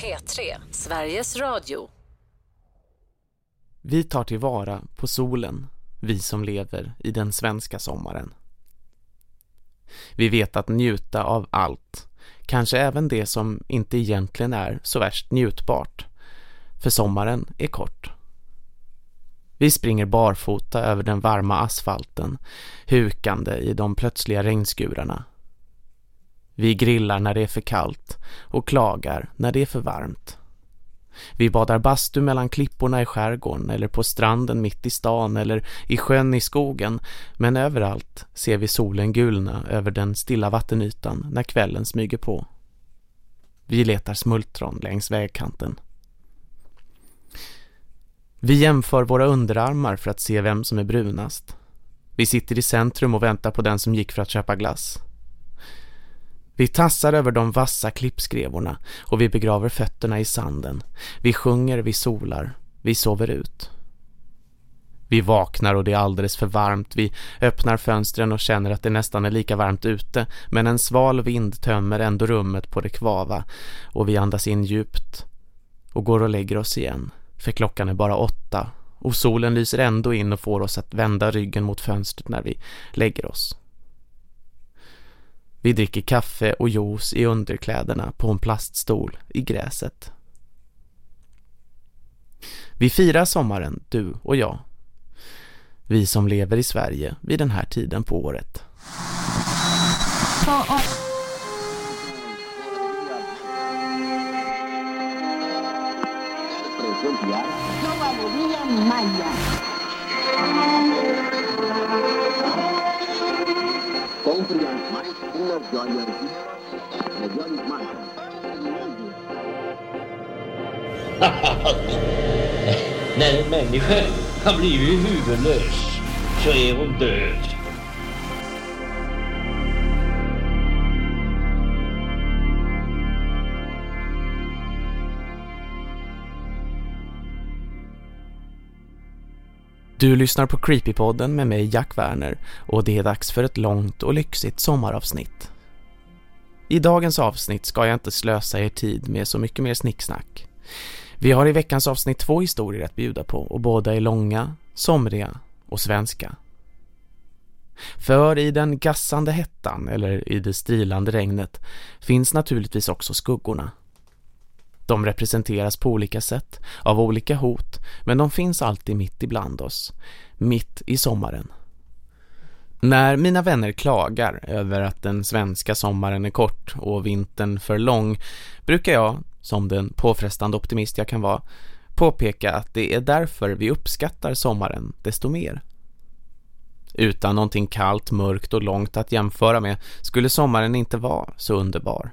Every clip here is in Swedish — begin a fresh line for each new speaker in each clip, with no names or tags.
P3, Sveriges Radio.
Vi tar tillvara på solen, vi som lever i den svenska sommaren. Vi vet att njuta av allt, kanske även det som inte egentligen är så värst njutbart. För sommaren är kort. Vi springer barfota över den varma asfalten, hukande i de plötsliga regnskurarna. Vi grillar när det är för kallt och klagar när det är för varmt. Vi badar bastu mellan klipporna i skärgården eller på stranden mitt i stan eller i sjön i skogen men överallt ser vi solen gulna över den stilla vattenytan när kvällen smyger på. Vi letar smultron längs vägkanten. Vi jämför våra underarmar för att se vem som är brunast. Vi sitter i centrum och väntar på den som gick för att köpa glass. Vi tassar över de vassa klippskrevorna och vi begraver fötterna i sanden. Vi sjunger, vi solar, vi sover ut. Vi vaknar och det är alldeles för varmt. Vi öppnar fönstren och känner att det nästan är lika varmt ute. Men en sval vind tömmer ändå rummet på det kvava. Och vi andas in djupt och går och lägger oss igen. För klockan är bara åtta och solen lyser ändå in och får oss att vända ryggen mot fönstret när vi lägger oss. Vi dricker kaffe och juice i underkläderna på en plaststol i gräset. Vi firar sommaren, du och jag. Vi som lever i Sverige vid den här tiden på året.
När en människa har blivit huvudlös så är hon död.
Du lyssnar på Creepypodden med mig Jack Werner och det är dags för ett långt och lyxigt sommaravsnitt. I dagens avsnitt ska jag inte slösa er tid med så mycket mer snicksnack. Vi har i veckans avsnitt två historier att bjuda på och båda är långa, somriga och svenska. För i den gassande hettan eller i det strilande regnet finns naturligtvis också skuggorna. De representeras på olika sätt, av olika hot, men de finns alltid mitt ibland oss, mitt i sommaren. När mina vänner klagar över att den svenska sommaren är kort och vintern för lång brukar jag, som den påfrestande optimist jag kan vara, påpeka att det är därför vi uppskattar sommaren desto mer. Utan någonting kallt, mörkt och långt att jämföra med skulle sommaren inte vara så underbar.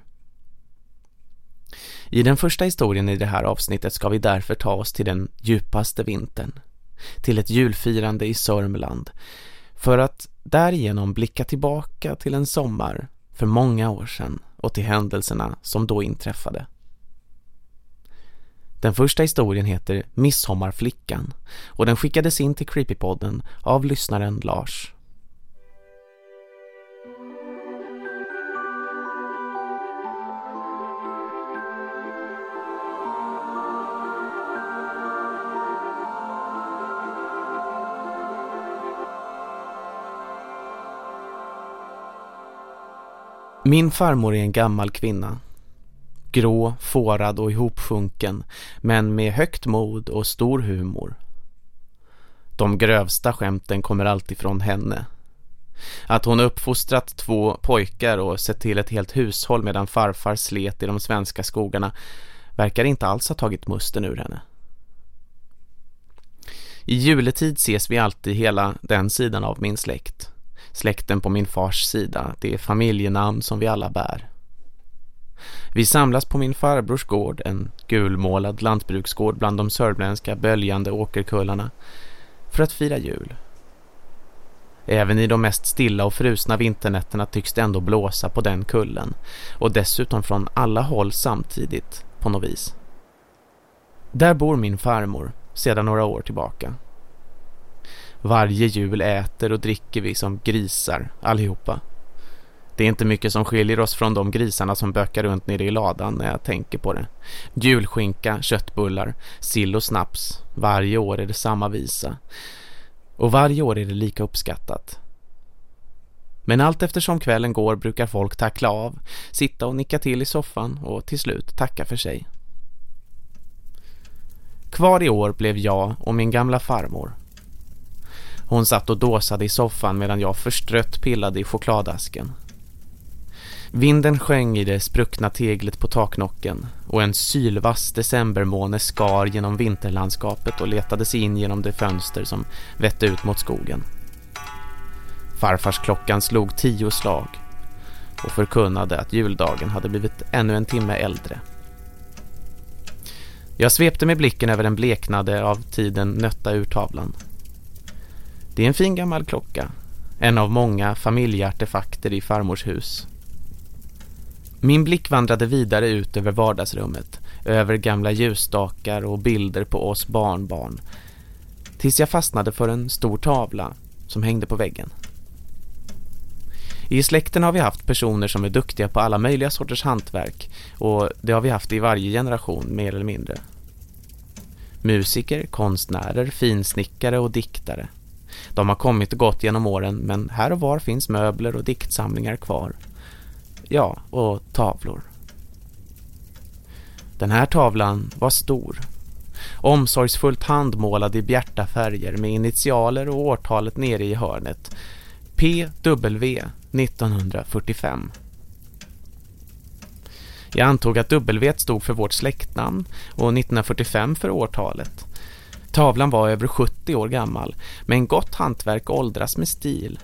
I den första historien i det här avsnittet ska vi därför ta oss till den djupaste vintern. Till ett julfirande i Sörmland. För att därigenom blicka tillbaka till en sommar för många år sedan och till händelserna som då inträffade. Den första historien heter Missommarflickan och den skickades in till Creepypodden av lyssnaren Lars. Min farmor är en gammal kvinna. Grå, fårad och ihopsjunken, men med högt mod och stor humor. De grövsta skämten kommer alltid från henne. Att hon uppfostrat två pojkar och sett till ett helt hushåll medan farfar slet i de svenska skogarna verkar inte alls ha tagit musten ur henne. I juletid ses vi alltid hela den sidan av min släkt släkten på min fars sida, det är familjenamn som vi alla bär. Vi samlas på min farbrors gård, en gulmålad lantbruksgård bland de sörmländska böljande åkerkullarna, för att fira jul. Även i de mest stilla och frusna vinternätterna tycks det ändå blåsa på den kullen och dessutom från alla håll samtidigt på något vis. Där bor min farmor sedan några år tillbaka. Varje jul äter och dricker vi som grisar allihopa. Det är inte mycket som skiljer oss från de grisarna som bökar runt nere i ladan när jag tänker på det. Julskinka, köttbullar, sill och snaps. Varje år är det samma visa. Och varje år är det lika uppskattat. Men allt eftersom kvällen går brukar folk tackla av, sitta och nicka till i soffan och till slut tacka för sig. Kvar i år blev jag och min gamla farmor. Hon satt och dåsade i soffan medan jag förstrött pillade i chokladasken. Vinden sjöng i det spruckna teglet på taknocken och en sylvass decembermåne skar genom vinterlandskapet och letade sig in genom det fönster som vette ut mot skogen. Farfars klockan slog tio slag och förkunnade att juldagen hade blivit ännu en timme äldre. Jag svepte med blicken över den bleknade av tiden nötta urtavlan. Det är en fin gammal klocka, en av många familjeartefakter i farmors hus. Min blick vandrade vidare ut över vardagsrummet, över gamla ljusstakar och bilder på oss barnbarn, tills jag fastnade för en stor tavla som hängde på väggen. I släkten har vi haft personer som är duktiga på alla möjliga sorters hantverk och det har vi haft i varje generation mer eller mindre. Musiker, konstnärer, finsnickare och diktare. De har kommit och gått genom åren men här och var finns möbler och diktsamlingar kvar. Ja, och tavlor. Den här tavlan var stor. Omsorgsfullt handmålad i bjärta färger med initialer och årtalet nere i hörnet. PW 1945. Jag antog att W stod för vårt släktnamn och 1945 för årtalet. Tavlan var över 70 år gammal, men gott hantverk åldras med stil.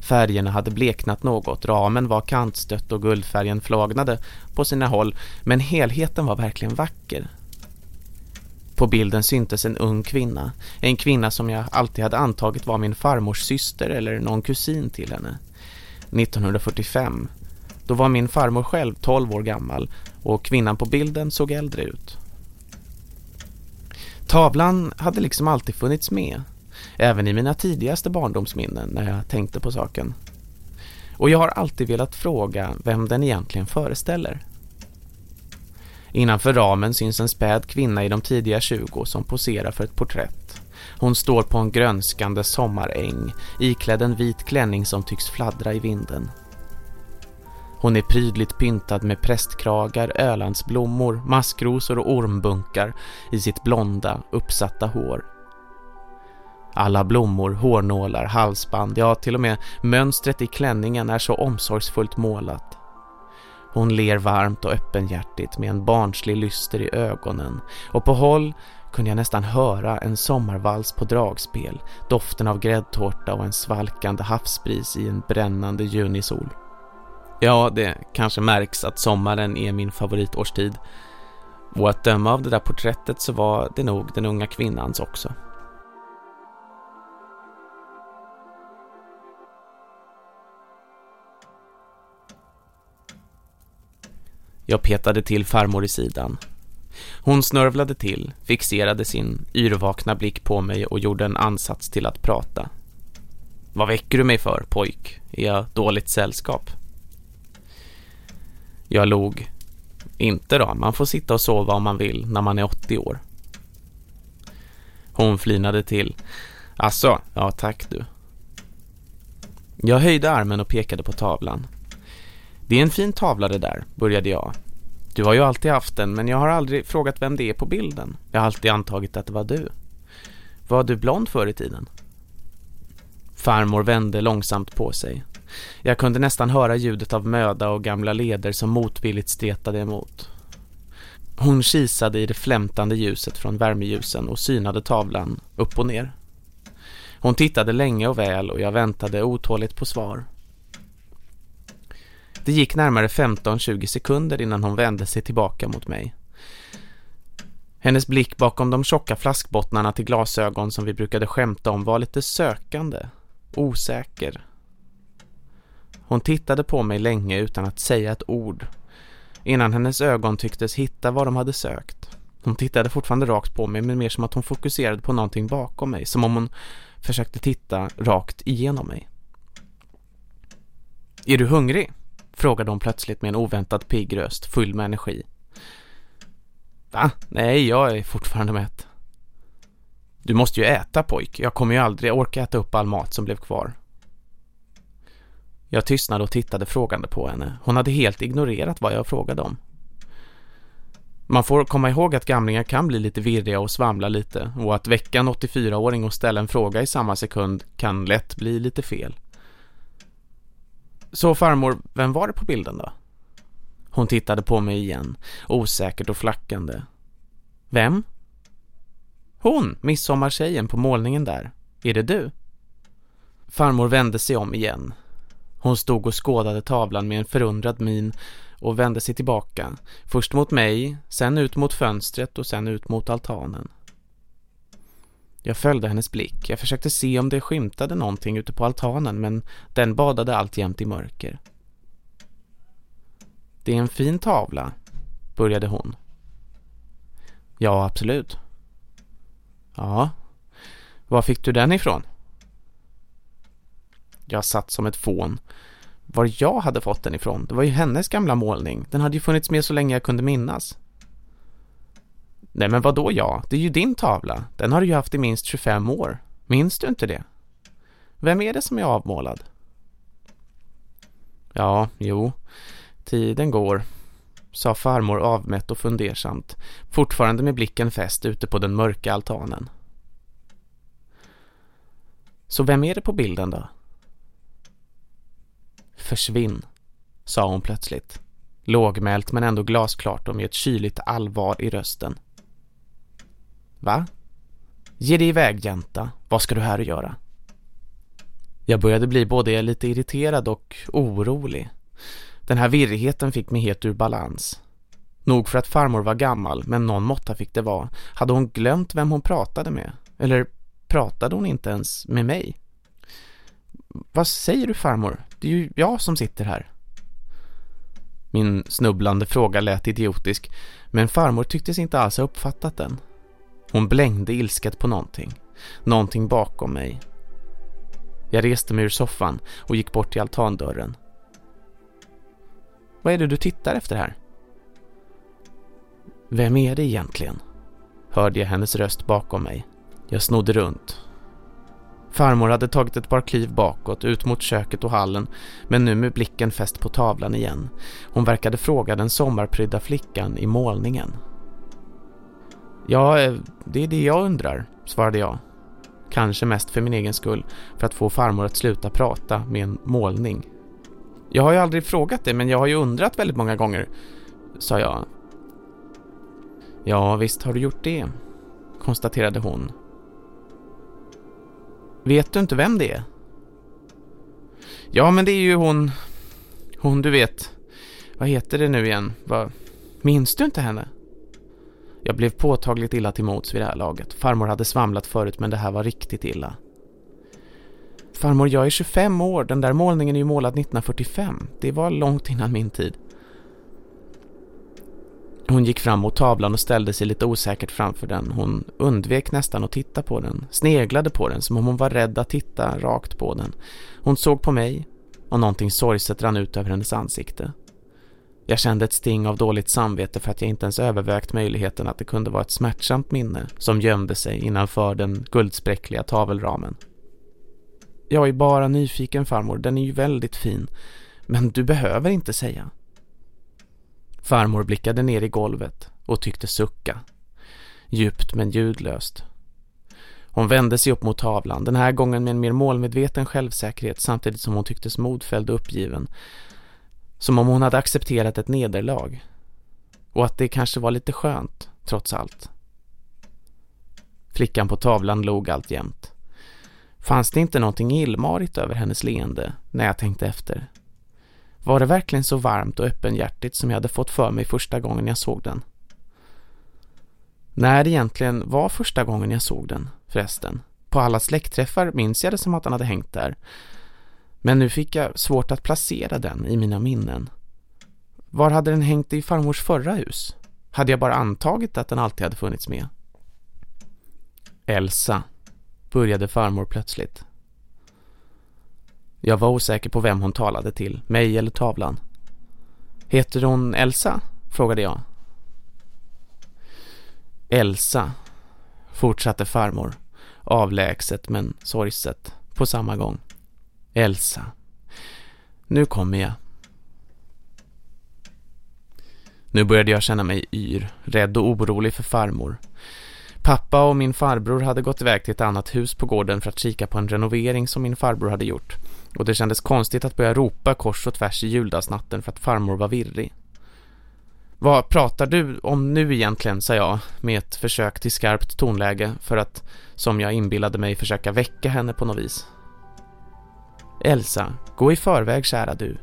Färgerna hade bleknat något, ramen var kantstött och guldfärgen flagnade på sina håll, men helheten var verkligen vacker. På bilden syntes en ung kvinna, en kvinna som jag alltid hade antagit var min farmors syster eller någon kusin till henne. 1945. Då var min farmor själv 12 år gammal och kvinnan på bilden såg äldre ut. Tavlan hade liksom alltid funnits med, även i mina tidigaste barndomsminnen när jag tänkte på saken. Och jag har alltid velat fråga vem den egentligen föreställer. Innanför ramen syns en späd kvinna i de tidiga 20 som poserar för ett porträtt. Hon står på en grönskande sommaräng, iklädd en vit klänning som tycks fladdra i vinden. Hon är prydligt pyntad med prästkragar, ölandsblommor, maskrosor och ormbunkar i sitt blonda, uppsatta hår. Alla blommor, hårnålar, halsband, ja till och med mönstret i klänningen är så omsorgsfullt målat. Hon ler varmt och öppenhjärtigt med en barnslig lyster i ögonen och på håll kunde jag nästan höra en sommarvals på dragspel, doften av gräddtårta och en svalkande havsbris i en brännande junisol. Ja, det kanske märks att sommaren är min favoritårstid. Och att döma av det där porträttet så var det nog den unga kvinnans också. Jag petade till farmor i sidan. Hon snörvlade till, fixerade sin yrvakna blick på mig och gjorde en ansats till att prata. Vad väcker du mig för, pojk? Är jag dåligt sällskap? Jag log. Inte då, man får sitta och sova om man vill när man är 80 år. Hon flinade till. Asså, ja tack du. Jag höjde armen och pekade på tavlan. Det är en fin tavla det där, började jag. Du har ju alltid haft den, men jag har aldrig frågat vem det är på bilden. Jag har alltid antagit att det var du. Var du blond förr i tiden? Farmor vände långsamt på sig. Jag kunde nästan höra ljudet av möda och gamla leder som motvilligt stretade emot. Hon kisade i det flämtande ljuset från värmeljusen och synade tavlan upp och ner. Hon tittade länge och väl och jag väntade otåligt på svar. Det gick närmare 15-20 sekunder innan hon vände sig tillbaka mot mig. Hennes blick bakom de tjocka flaskbottnarna till glasögon som vi brukade skämta om var lite sökande, osäker. Hon tittade på mig länge utan att säga ett ord, innan hennes ögon tycktes hitta vad de hade sökt. Hon tittade fortfarande rakt på mig men mer som att hon fokuserade på någonting bakom mig, som om hon försökte titta rakt igenom mig. Är du hungrig? Frågade hon plötsligt med en oväntad pigg röst, full med energi. Va? Nej, jag är fortfarande mätt. Du måste ju äta pojk. Jag kommer ju aldrig orka äta upp all mat som blev kvar. Jag tystnade och tittade frågande på henne. Hon hade helt ignorerat vad jag frågade om. Man får komma ihåg att gamlingar kan bli lite virriga och svamla lite och att väcka en 84-åring och ställa en fråga i samma sekund kan lätt bli lite fel. Så farmor, vem var det på bilden då? Hon tittade på mig igen, osäkert och flackande. Vem? Hon, midsommartjejen på målningen där. Är det du? Farmor vände sig om igen. Hon stod och skådade tavlan med en förundrad min och vände sig tillbaka. Först mot mig, sen ut mot fönstret och sen ut mot altanen. Jag följde hennes blick. Jag försökte se om det skymtade någonting ute på altanen men den badade alltjämt i mörker. Det är en fin tavla, började hon. Ja, absolut. Ja. Var fick du den ifrån? Jag satt som ett fån. Var jag hade fått den ifrån? Det var ju hennes gamla målning. Den hade ju funnits med så länge jag kunde minnas. Nej men vad då ja? Det är ju din tavla. Den har du ju haft i minst 25 år. Minns du inte det? Vem är det som är avmålad? Ja, jo. Tiden går, sa farmor avmätt och fundersamt, fortfarande med blicken fäst ute på den mörka altanen. Så vem är det på bilden då? Försvinn, sa hon plötsligt. Lågmält men ändå glasklart och med ett kyligt allvar i rösten. Va? Ge dig iväg, jänta. Vad ska du här och göra? Jag började bli både lite irriterad och orolig. Den här virrigheten fick mig helt ur balans. Nog för att farmor var gammal, men någon måtta fick det vara. Hade hon glömt vem hon pratade med? Eller pratade hon inte ens med mig? Vad säger du farmor? Det är ju jag som sitter här. Min snubblande fråga lät idiotisk, men farmor tycktes inte alls ha uppfattat den. Hon blängde ilsket på någonting. Någonting bakom mig. Jag reste mig ur soffan och gick bort till altandörren. Vad är det du tittar efter här? Vem är det egentligen? Hörde jag hennes röst bakom mig. Jag snodde runt. Farmor hade tagit ett par kliv bakåt, ut mot köket och hallen, men nu med blicken fäst på tavlan igen. Hon verkade fråga den sommarprydda flickan i målningen. Ja, eh, det är det jag undrar, svarade jag. Kanske mest för min egen skull, för att få farmor att sluta prata med en målning. Jag har ju aldrig frågat det, men jag har ju undrat väldigt många gånger, sa jag. Ja, visst har du gjort det, konstaterade hon. Vet du inte vem det är? Ja, men det är ju hon... Hon, du vet... Vad heter det nu igen? Va, minns du inte henne? Jag blev påtagligt illa till mots vid det här laget. Farmor hade svamlat förut men det här var riktigt illa. Farmor, jag är 25 år. Den där målningen är ju målad 1945. Det var långt innan min tid. Hon gick fram mot tavlan och ställde sig lite osäkert framför den. Hon undvek nästan att titta på den. Sneglade på den som om hon var rädd att titta rakt på den. Hon såg på mig och någonting sorgset rann ut över hennes ansikte. Jag kände ett sting av dåligt samvete för att jag inte ens övervägt möjligheten att det kunde vara ett smärtsamt minne som gömde sig innanför den guldspräckliga tavelramen. Jag är bara nyfiken farmor, den är ju väldigt fin. Men du behöver inte säga. Farmor blickade ner i golvet och tyckte sucka. Djupt men ljudlöst. Hon vände sig upp mot tavlan, den här gången med en mer målmedveten självsäkerhet samtidigt som hon tycktes modfälld och uppgiven. Som om hon hade accepterat ett nederlag. Och att det kanske var lite skönt, trots allt. Flickan på tavlan log allt jämt. Fanns det inte någonting illmarigt över hennes leende när jag tänkte efter? Var det verkligen så varmt och öppenhjärtigt som jag hade fått för mig första gången jag såg den? När det egentligen var första gången jag såg den, förresten. På alla släktträffar minns jag det som att han hade hängt där. Men nu fick jag svårt att placera den i mina minnen. Var hade den hängt i farmors förra hus? Hade jag bara antagit att den alltid hade funnits med? Elsa, började farmor plötsligt. Jag var osäker på vem hon talade till, mig eller tavlan. Heter hon Elsa? frågade jag. Elsa, fortsatte farmor, avlägset men sorgset på samma gång. Elsa. Nu kommer jag. Nu började jag känna mig yr, rädd och orolig för farmor. Pappa och min farbror hade gått iväg till ett annat hus på gården för att kika på en renovering som min farbror hade gjort. Och det kändes konstigt att börja ropa kors och tvärs i juldagsnatten för att farmor var virrig. Vad pratar du om nu egentligen, sa jag med ett försök till skarpt tonläge för att, som jag inbillade mig, försöka väcka henne på något vis. Elsa, gå i förväg kära du.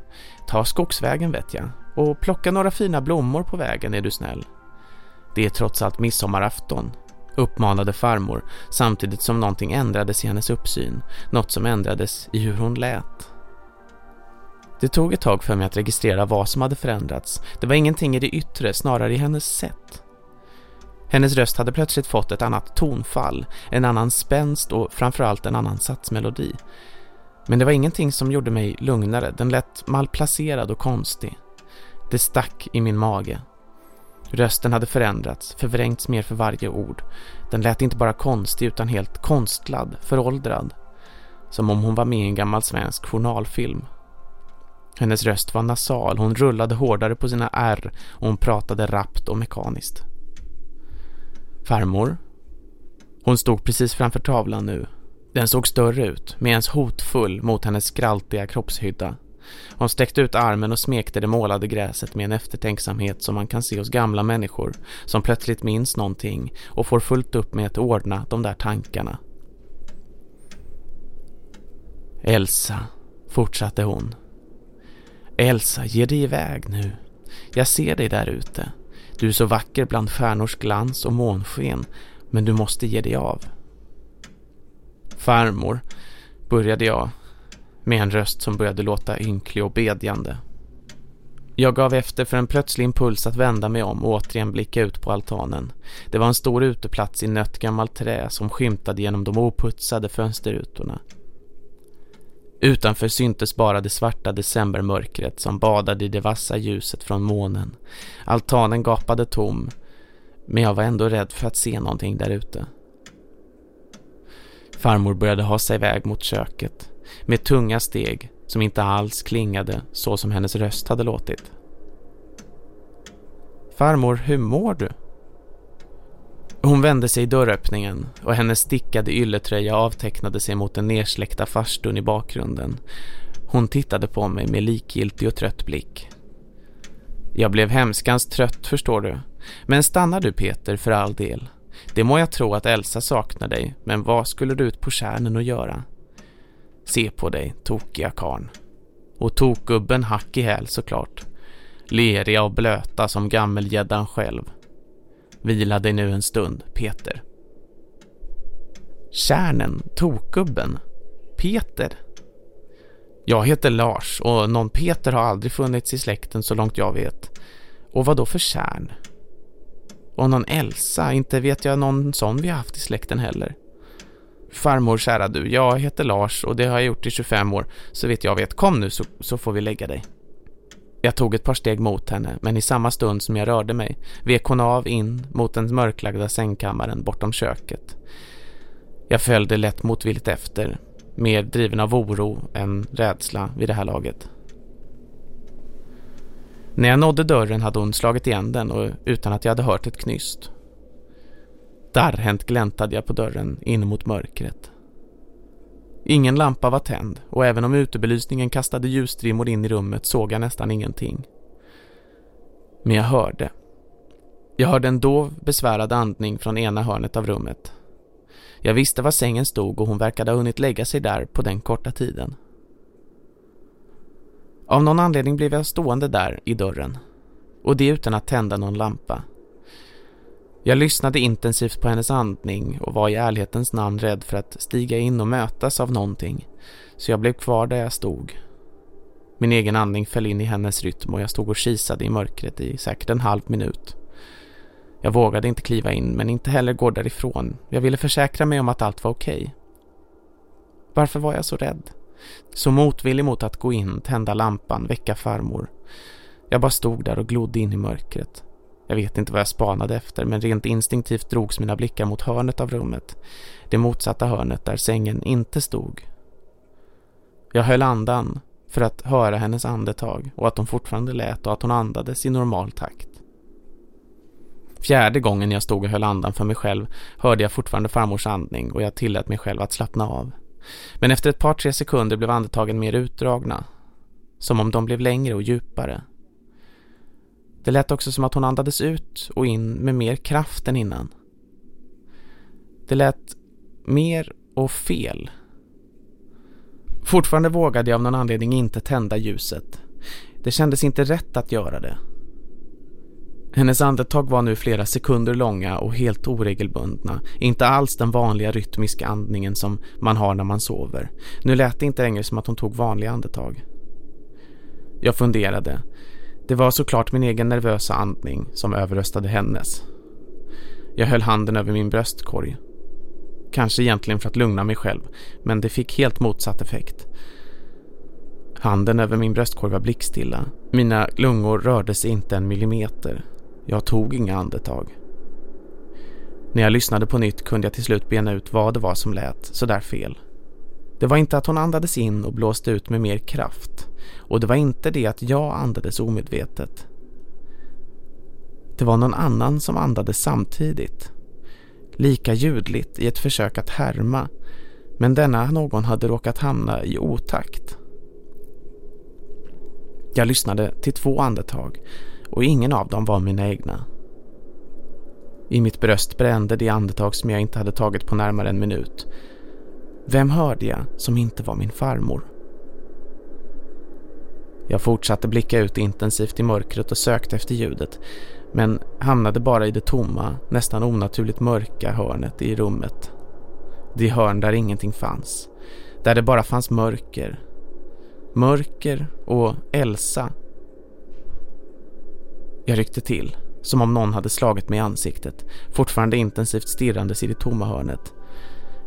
Ta skogsvägen vet jag. Och plocka några fina blommor på vägen är du snäll. Det är trots allt midsommarafton, uppmanade farmor samtidigt som någonting ändrades i hennes uppsyn. Något som ändrades i hur hon lät. Det tog ett tag för mig att registrera vad som hade förändrats. Det var ingenting i det yttre, snarare i hennes sätt. Hennes röst hade plötsligt fått ett annat tonfall, en annan spänst och framförallt en annan satsmelodi. Men det var ingenting som gjorde mig lugnare, den lät malplacerad och konstig. Det stack i min mage. Rösten hade förändrats, förvrängts mer för varje ord. Den lät inte bara konstig utan helt konstlad, föråldrad. Som om hon var med i en gammal svensk journalfilm. Hennes röst var nasal, hon rullade hårdare på sina R och hon pratade rappt och mekaniskt. Farmor? Hon stod precis framför tavlan nu. Den såg större ut, med ens hotfull mot hennes skraltiga kroppshydda. Hon sträckte ut armen och smekte det målade gräset med en eftertänksamhet som man kan se hos gamla människor som plötsligt minns någonting och får fullt upp med att ordna de där tankarna. Elsa, fortsatte hon. Elsa, ge dig iväg nu. Jag ser dig där ute. Du är så vacker bland stjärnors glans och månsken, men du måste ge dig av. Farmor, började jag med en röst som började låta ynklig och bedjande. Jag gav efter för en plötslig impuls att vända mig om och återigen blicka ut på altanen. Det var en stor uteplats i nött gammalt trä som skymtade genom de oputsade fönsterrutorna. Utanför syntes bara det svarta decembermörkret som badade i det vassa ljuset från månen. Altanen gapade tom, men jag var ändå rädd för att se någonting där ute. Farmor började ha sig iväg mot köket med tunga steg som inte alls klingade så som hennes röst hade låtit. Farmor, hur mår du? Hon vände sig i dörröppningen och hennes stickade ylletröja avtecknade sig mot den nersläckta farstun i bakgrunden. Hon tittade på mig med likgiltig och trött blick. Jag blev hemskans trött, förstår du. Men stannar du Peter för all del. Det må jag tro att Elsa saknar dig, men vad skulle du ut på kärnen och göra? Se på dig, tokiga karn. Och tokgubben hack i häl såklart. Leriga och blöta som gammelgäddan själv. Vila dig nu en stund, Peter. Kärnen, tokgubben. Peter. Jag heter Lars och någon Peter har aldrig funnits i släkten så långt jag vet. Och vad då för kärn? Och någon Elsa, inte vet jag någon sån vi har haft i släkten heller. Farmor, kära du, jag heter Lars och det har jag gjort i 25 år, så vet jag vet. Kom nu så, så får vi lägga dig. Jag tog ett par steg mot henne, men i samma stund som jag rörde mig vek hon av in mot den mörklagda sängkammaren bortom köket. Jag följde lätt motvilligt efter, mer driven av oro än rädsla vid det här laget. När jag nådde dörren hade hon slagit igen den och utan att jag hade hört ett knyst. Darrhänt gläntade jag på dörren in mot mörkret. Ingen lampa var tänd och även om utebelysningen kastade ljusstrimmor in i rummet såg jag nästan ingenting. Men jag hörde. Jag hörde en dov, besvärad andning från ena hörnet av rummet. Jag visste var sängen stod och hon verkade ha hunnit lägga sig där på den korta tiden. Av någon anledning blev jag stående där i dörren. Och det utan att tända någon lampa. Jag lyssnade intensivt på hennes andning och var i ärlighetens namn rädd för att stiga in och mötas av någonting. Så jag blev kvar där jag stod. Min egen andning föll in i hennes rytm och jag stod och kisade i mörkret i säkert en halv minut. Jag vågade inte kliva in men inte heller gå därifrån. Jag ville försäkra mig om att allt var okej. Varför var jag så rädd? Så motvillig mot att gå in, tända lampan, väcka farmor. Jag bara stod där och glodde in i mörkret. Jag vet inte vad jag spanade efter men rent instinktivt drogs mina blickar mot hörnet av rummet. Det motsatta hörnet där sängen inte stod. Jag höll andan för att höra hennes andetag och att hon fortfarande lät och att hon andades i normal takt. Fjärde gången jag stod och höll andan för mig själv hörde jag fortfarande farmors andning och jag tillät mig själv att slappna av. Men efter ett par tre sekunder blev andetagen mer utdragna. Som om de blev längre och djupare. Det lät också som att hon andades ut och in med mer kraft än innan. Det lät mer och fel. Fortfarande vågade jag av någon anledning inte tända ljuset. Det kändes inte rätt att göra det. Hennes andetag var nu flera sekunder långa och helt oregelbundna. Inte alls den vanliga rytmiska andningen som man har när man sover. Nu lät det inte längre som att hon tog vanliga andetag. Jag funderade. Det var såklart min egen nervösa andning som överröstade hennes. Jag höll handen över min bröstkorg. Kanske egentligen för att lugna mig själv, men det fick helt motsatt effekt. Handen över min bröstkorg var blickstilla. Mina lungor rörde sig inte en millimeter. Jag tog inga andetag. När jag lyssnade på nytt kunde jag till slut bena ut vad det var som lät så där fel. Det var inte att hon andades in och blåste ut med mer kraft. Och det var inte det att jag andades omedvetet. Det var någon annan som andades samtidigt. Lika ljudligt i ett försök att härma. Men denna någon hade råkat hamna i otakt. Jag lyssnade till två andetag och ingen av dem var mina egna. I mitt bröst brände det andetag som jag inte hade tagit på närmare en minut. Vem hörde jag som inte var min farmor? Jag fortsatte blicka ut intensivt i mörkret och sökte efter ljudet men hamnade bara i det tomma, nästan onaturligt mörka hörnet i rummet. Det hörn där ingenting fanns. Där det bara fanns mörker. Mörker och Elsa jag ryckte till, som om någon hade slagit mig i ansiktet, fortfarande intensivt stirrandes i det tomma hörnet.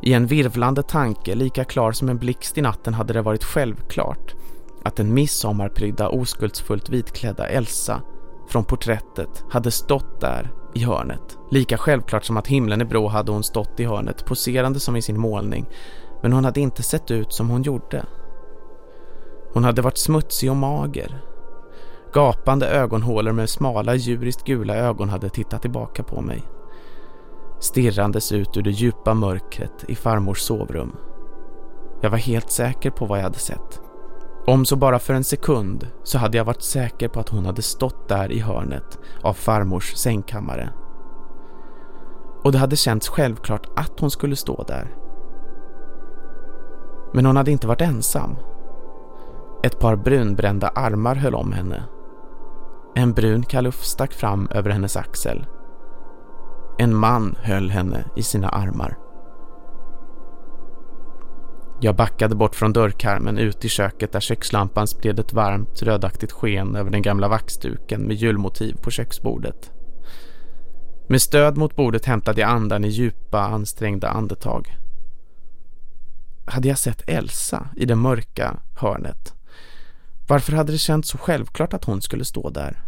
I en virvlande tanke, lika klar som en blixt i natten, hade det varit självklart att den midsommarprydda, oskuldsfullt vitklädda Elsa från porträttet hade stått där i hörnet. Lika självklart som att himlen är brå hade hon stått i hörnet, poserande som i sin målning, men hon hade inte sett ut som hon gjorde. Hon hade varit smutsig och mager, Gapande ögonhålor med smala djuriskt gula ögon hade tittat tillbaka på mig. Stirrandes ut ur det djupa mörkret i farmors sovrum. Jag var helt säker på vad jag hade sett. Om så bara för en sekund så hade jag varit säker på att hon hade stått där i hörnet av farmors sängkammare. Och det hade känts självklart att hon skulle stå där. Men hon hade inte varit ensam. Ett par brunbrända armar höll om henne en brun kaluff stack fram över hennes axel. En man höll henne i sina armar. Jag backade bort från dörrkarmen ut i köket där kökslampan spred ett varmt rödaktigt sken över den gamla vaxduken med julmotiv på köksbordet. Med stöd mot bordet hämtade jag andan i djupa, ansträngda andetag. Hade jag sett Elsa i det mörka hörnet? Varför hade det känts så självklart att hon skulle stå där?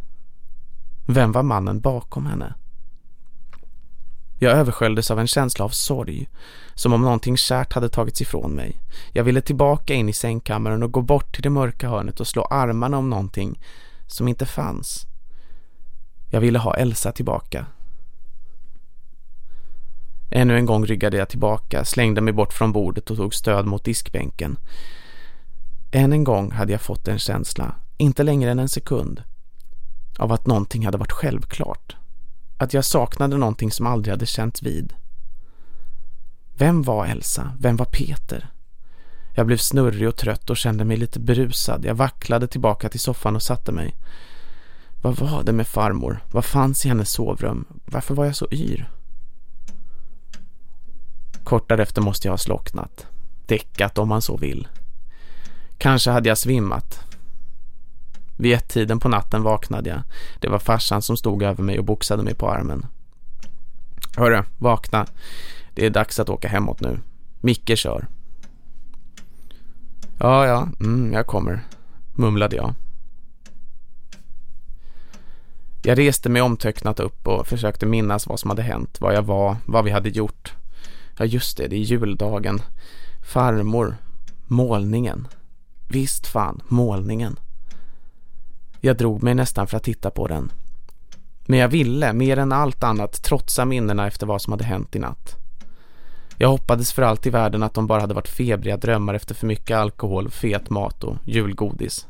Vem var mannen bakom henne? Jag översköljdes av en känsla av sorg, som om någonting kärt hade tagits ifrån mig. Jag ville tillbaka in i sängkammaren och gå bort till det mörka hörnet och slå armarna om någonting som inte fanns. Jag ville ha Elsa tillbaka. Ännu en gång ryggade jag tillbaka, slängde mig bort från bordet och tog stöd mot diskbänken. Än en gång hade jag fått en känsla, inte längre än en sekund, av att någonting hade varit självklart. Att jag saknade någonting som aldrig hade känts vid. Vem var Elsa? Vem var Peter? Jag blev snurrig och trött och kände mig lite berusad. Jag vacklade tillbaka till soffan och satte mig. Vad var det med farmor? Vad fanns i hennes sovrum? Varför var jag så yr? Kort därefter måste jag ha slocknat. Däckat om man så vill. Kanske hade jag svimmat. Vid ett tiden på natten vaknade jag. Det var farsan som stod över mig och boxade mig på armen. Hörru, vakna. Det är dags att åka hemåt nu. Micke kör. Ja, ja, mm, jag kommer, mumlade jag. Jag reste mig omtöcknat upp och försökte minnas vad som hade hänt, vad jag var, vad vi hade gjort. Ja just det, det är juldagen. Farmor. Målningen. Visst fan, målningen. Jag drog mig nästan för att titta på den. Men jag ville, mer än allt annat, trotsa minnena efter vad som hade hänt i natt. Jag hoppades för allt i världen att de bara hade varit febriga drömmar efter för mycket alkohol, fet mat och julgodis.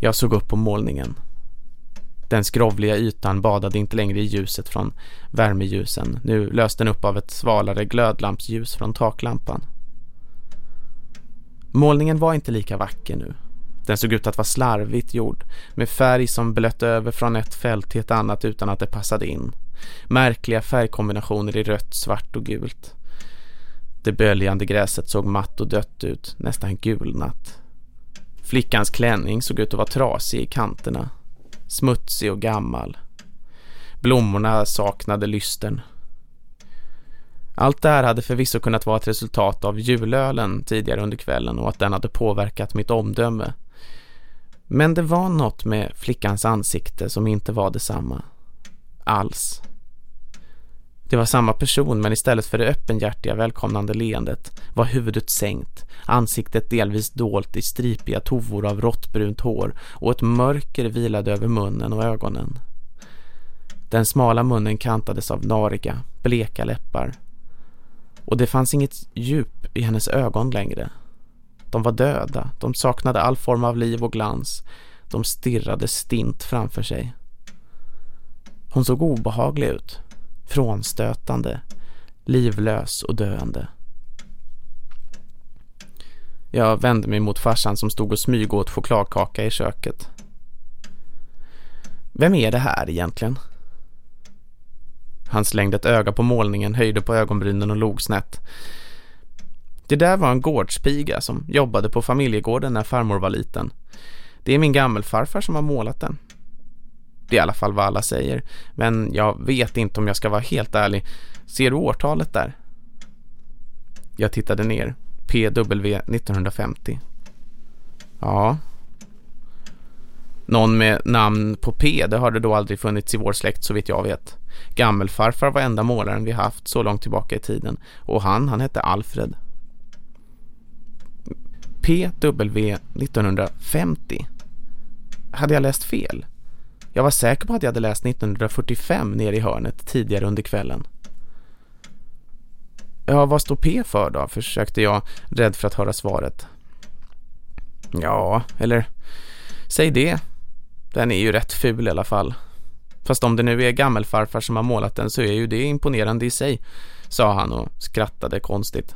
Jag såg upp på målningen. Den skrovliga ytan badade inte längre i ljuset från värmeljusen. Nu löste den upp av ett svalare glödlampsljus från taklampan. Målningen var inte lika vacker nu. Den såg ut att vara slarvigt gjord, med färg som blött över från ett fält till ett annat utan att det passade in. Märkliga färgkombinationer i rött, svart och gult. Det böljande gräset såg matt och dött ut, nästan gulnat. Flickans klänning såg ut att vara trasig i kanterna smutsig och gammal. Blommorna saknade lysten. Allt det här hade förvisso kunnat vara ett resultat av julölen tidigare under kvällen och att den hade påverkat mitt omdöme. Men det var något med flickans ansikte som inte var detsamma. Alls. Det var samma person men istället för det öppenhjärtiga välkomnande leendet var huvudet sänkt, ansiktet delvis dolt i stripiga tovor av råttbrunt hår och ett mörker vilade över munnen och ögonen. Den smala munnen kantades av nariga, bleka läppar. Och det fanns inget djup i hennes ögon längre. De var döda, de saknade all form av liv och glans. De stirrade stint framför sig. Hon såg obehaglig ut frånstötande, livlös och döende. Jag vände mig mot farsan som stod och smyg åt chokladkaka i köket. Vem är det här egentligen? Han slängde ett öga på målningen, höjde på ögonbrynen och log snett. Det där var en gårdspiga som jobbade på familjegården när farmor var liten. Det är min gammelfarfar som har målat den. Det är i alla fall vad alla säger. Men jag vet inte om jag ska vara helt ärlig. Ser du årtalet där? Jag tittade ner. PW 1950. Ja. Någon med namn på P, det har det då aldrig funnits i vår släkt så vitt jag vet. Gammelfarfar var enda målaren vi haft så långt tillbaka i tiden. Och han, han hette Alfred. PW 1950. Hade jag läst fel? Jag var säker på att jag hade läst 1945 nere i hörnet tidigare under kvällen. Ja, vad står P för då? Försökte jag, rädd för att höra svaret. Ja, eller säg det. Den är ju rätt ful i alla fall. Fast om det nu är gammelfarfar som har målat den så är ju det imponerande i sig, sa han och skrattade konstigt.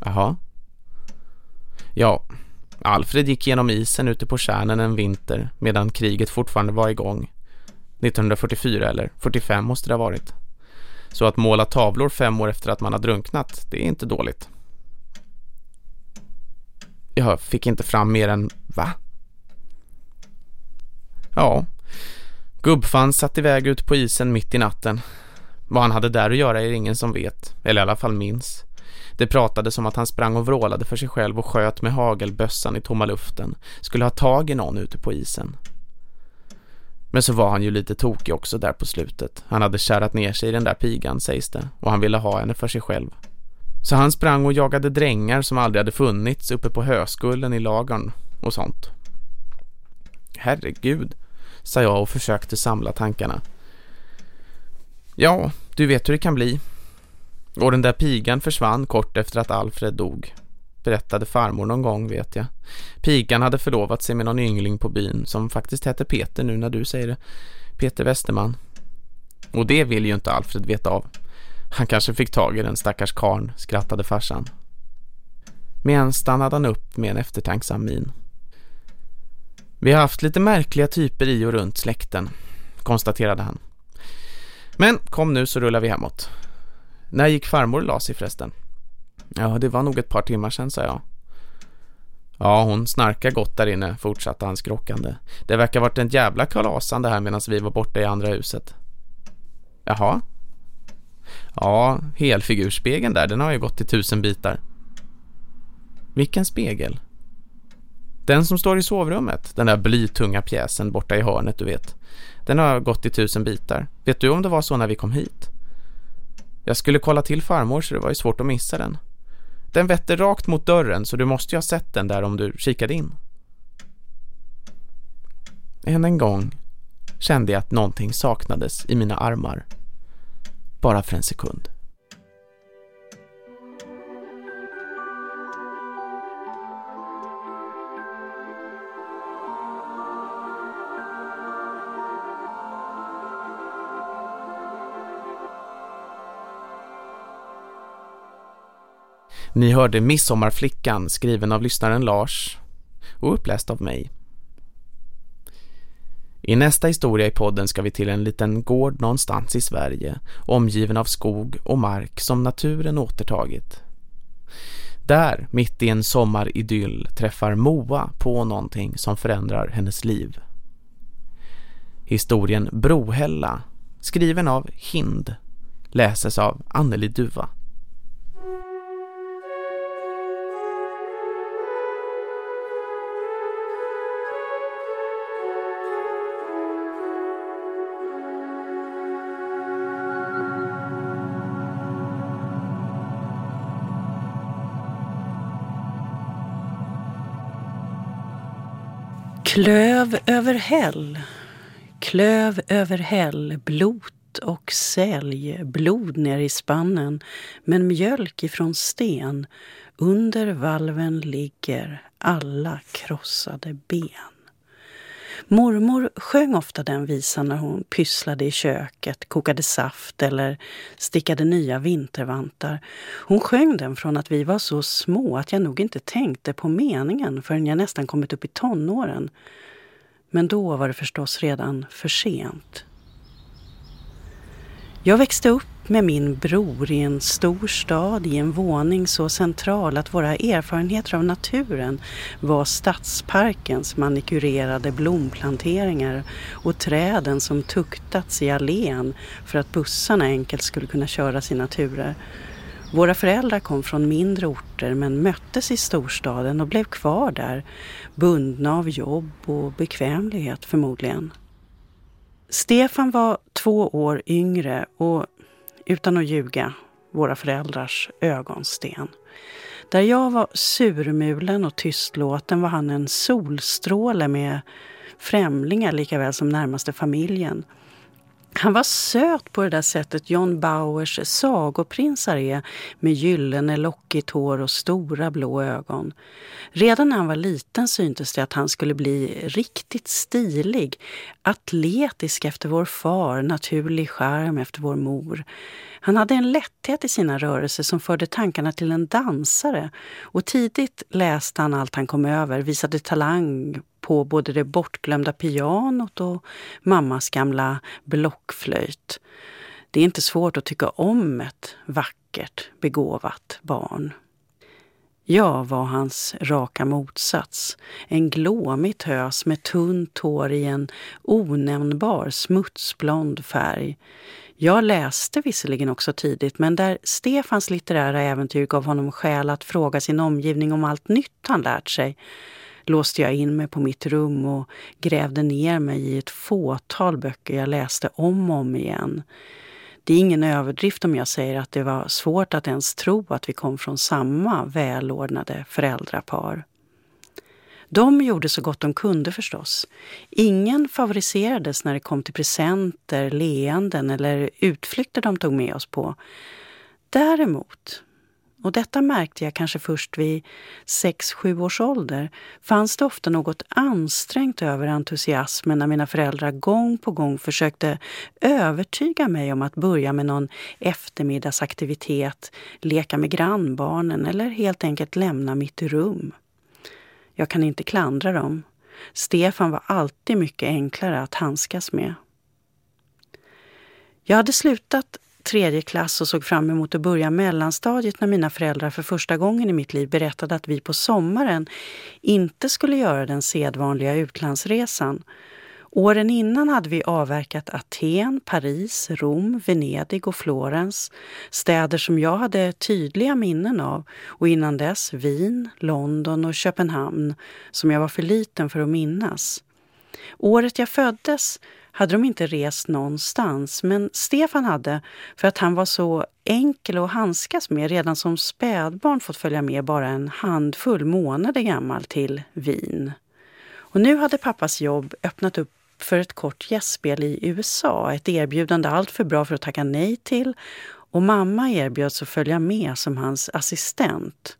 Jaha. Ja, Alfred gick genom isen ute på kärnen en vinter medan kriget fortfarande var igång. 1944 eller 45 måste det ha varit. Så att måla tavlor fem år efter att man har drunknat, det är inte dåligt. Jag fick inte fram mer än, va? Ja, gubbfan satt iväg ut på isen mitt i natten. Vad han hade där att göra är ingen som vet, eller i alla fall minns. Det pratades om att han sprang och vrålade för sig själv och sköt med hagelbössan i tomma luften. Skulle ha tag i någon ute på isen. Men så var han ju lite tokig också där på slutet. Han hade kärat ner sig i den där pigan, sägs det. Och han ville ha henne för sig själv. Så han sprang och jagade drängar som aldrig hade funnits uppe på höskullen i lagern och sånt. Herregud, sa jag och försökte samla tankarna. Ja, du vet hur det kan bli. Och den där pigan försvann kort efter att Alfred dog. Berättade farmor någon gång, vet jag. Pigan hade förlovat sig med någon yngling på byn som faktiskt hette Peter nu när du säger det. Peter Westerman. Och det vill ju inte Alfred veta av. Han kanske fick tag i den stackars karn, skrattade farsan. Men stannade han upp med en eftertänksam min. Vi har haft lite märkliga typer i och runt släkten, konstaterade han. Men kom nu så rullar vi hemåt. När gick farmor och la sig förresten? Ja, det var nog ett par timmar sedan, sa jag. Ja, hon snarkar gott där inne, fortsatte han skrockande. Det verkar varit en jävla kalasande här medan vi var borta i andra huset. Jaha? Ja, helfigurspegeln där, den har ju gått i tusen bitar. Vilken spegel? Den som står i sovrummet, den där blytunga pjäsen borta i hörnet du vet. Den har gått i tusen bitar. Vet du om det var så när vi kom hit? Jag skulle kolla till farmor så det var ju svårt att missa den. Den vette rakt mot dörren så du måste ju ha sett den där om du kikade in. Än en gång kände jag att någonting saknades i mina armar. Bara för en sekund. Ni hörde Midsommarflickan skriven av lyssnaren Lars och uppläst av mig. I nästa historia i podden ska vi till en liten gård någonstans i Sverige omgiven av skog och mark som naturen återtagit. Där, mitt i en sommaridyll, träffar Moa på någonting som förändrar hennes liv. Historien Brohälla, skriven av Hind, läses av Anneli Duva.
Klöv över häll, klöv över häll, blot och sälj, blod ner i spannen, men mjölk ifrån sten. Under valven ligger alla krossade ben. Mormor sjöng ofta den visan när hon pysslade i köket, kokade saft eller stickade nya vintervantar. Hon sjöng den från att vi var så små att jag nog inte tänkte på meningen förrän jag nästan kommit upp i tonåren. Men då var det förstås redan för sent. Jag växte upp med min bror i en stor stad i en våning så central att våra erfarenheter av naturen var stadsparkens manikurerade blomplanteringar och träden som tuktats i allén för att bussarna enkelt skulle kunna köra sina turer. Våra föräldrar kom från mindre orter men möttes i storstaden och blev kvar där, bundna av jobb och bekvämlighet förmodligen. Stefan var två år yngre och utan att ljuga, våra föräldrars ögonsten. Där jag var surmulen och tystlåten var han en solstråle med främlingar lika väl som närmaste familjen. Han var söt på det där sättet John Bauers sagoprinsar är med gyllene lockigt hår och stora blå ögon. Redan när han var liten syntes det att han skulle bli riktigt stilig, atletisk efter vår far, naturlig charm efter vår mor. Han hade en lätthet i sina rörelser som förde tankarna till en dansare och tidigt läste han allt han kom över, visade talang på både det bortglömda pianot och mammas gamla blockflöjt. Det är inte svårt att tycka om ett vackert, begåvat barn. Jag var hans raka motsats. En glåmig tös med tunt hår i en onämnbar smutsblond färg. Jag läste visserligen också tidigt, men där Stefans litterära äventyr gav honom skäl att fråga sin omgivning om allt nytt han lärt sig, låste jag in mig på mitt rum och grävde ner mig i ett fåtal böcker jag läste om och om igen. Det är ingen överdrift om jag säger att det var svårt att ens tro att vi kom från samma välordnade föräldrapar. De gjorde så gott de kunde förstås. Ingen favoriserades när det kom till presenter, leenden eller utflykter de tog med oss på. Däremot och detta märkte jag kanske först vid sex sju års ålder, fanns det ofta något ansträngt över entusiasmen när mina föräldrar gång på gång försökte övertyga mig om att börja med någon eftermiddagsaktivitet, leka med grannbarnen eller helt enkelt lämna mitt rum. Jag kan inte klandra dem. Stefan var alltid mycket enklare att handskas med. Jag hade slutat tredje klass och såg fram emot att börja mellanstadiet när mina föräldrar för första gången i mitt liv berättade att vi på sommaren inte skulle göra den sedvanliga utlandsresan. Åren innan hade vi avverkat Aten, Paris, Rom, Venedig och Florens. Städer som jag hade tydliga minnen av. Och innan dess Wien, London och Köpenhamn som jag var för liten för att minnas. Året jag föddes hade de inte rest någonstans, men Stefan hade, för att han var så enkel att handskas med, redan som spädbarn fått följa med bara en handfull månader gammal till Wien. Och nu hade pappas jobb öppnat upp för ett kort gästspel i USA, ett erbjudande allt för bra för att tacka nej till och mamma erbjöds att följa med som hans assistent.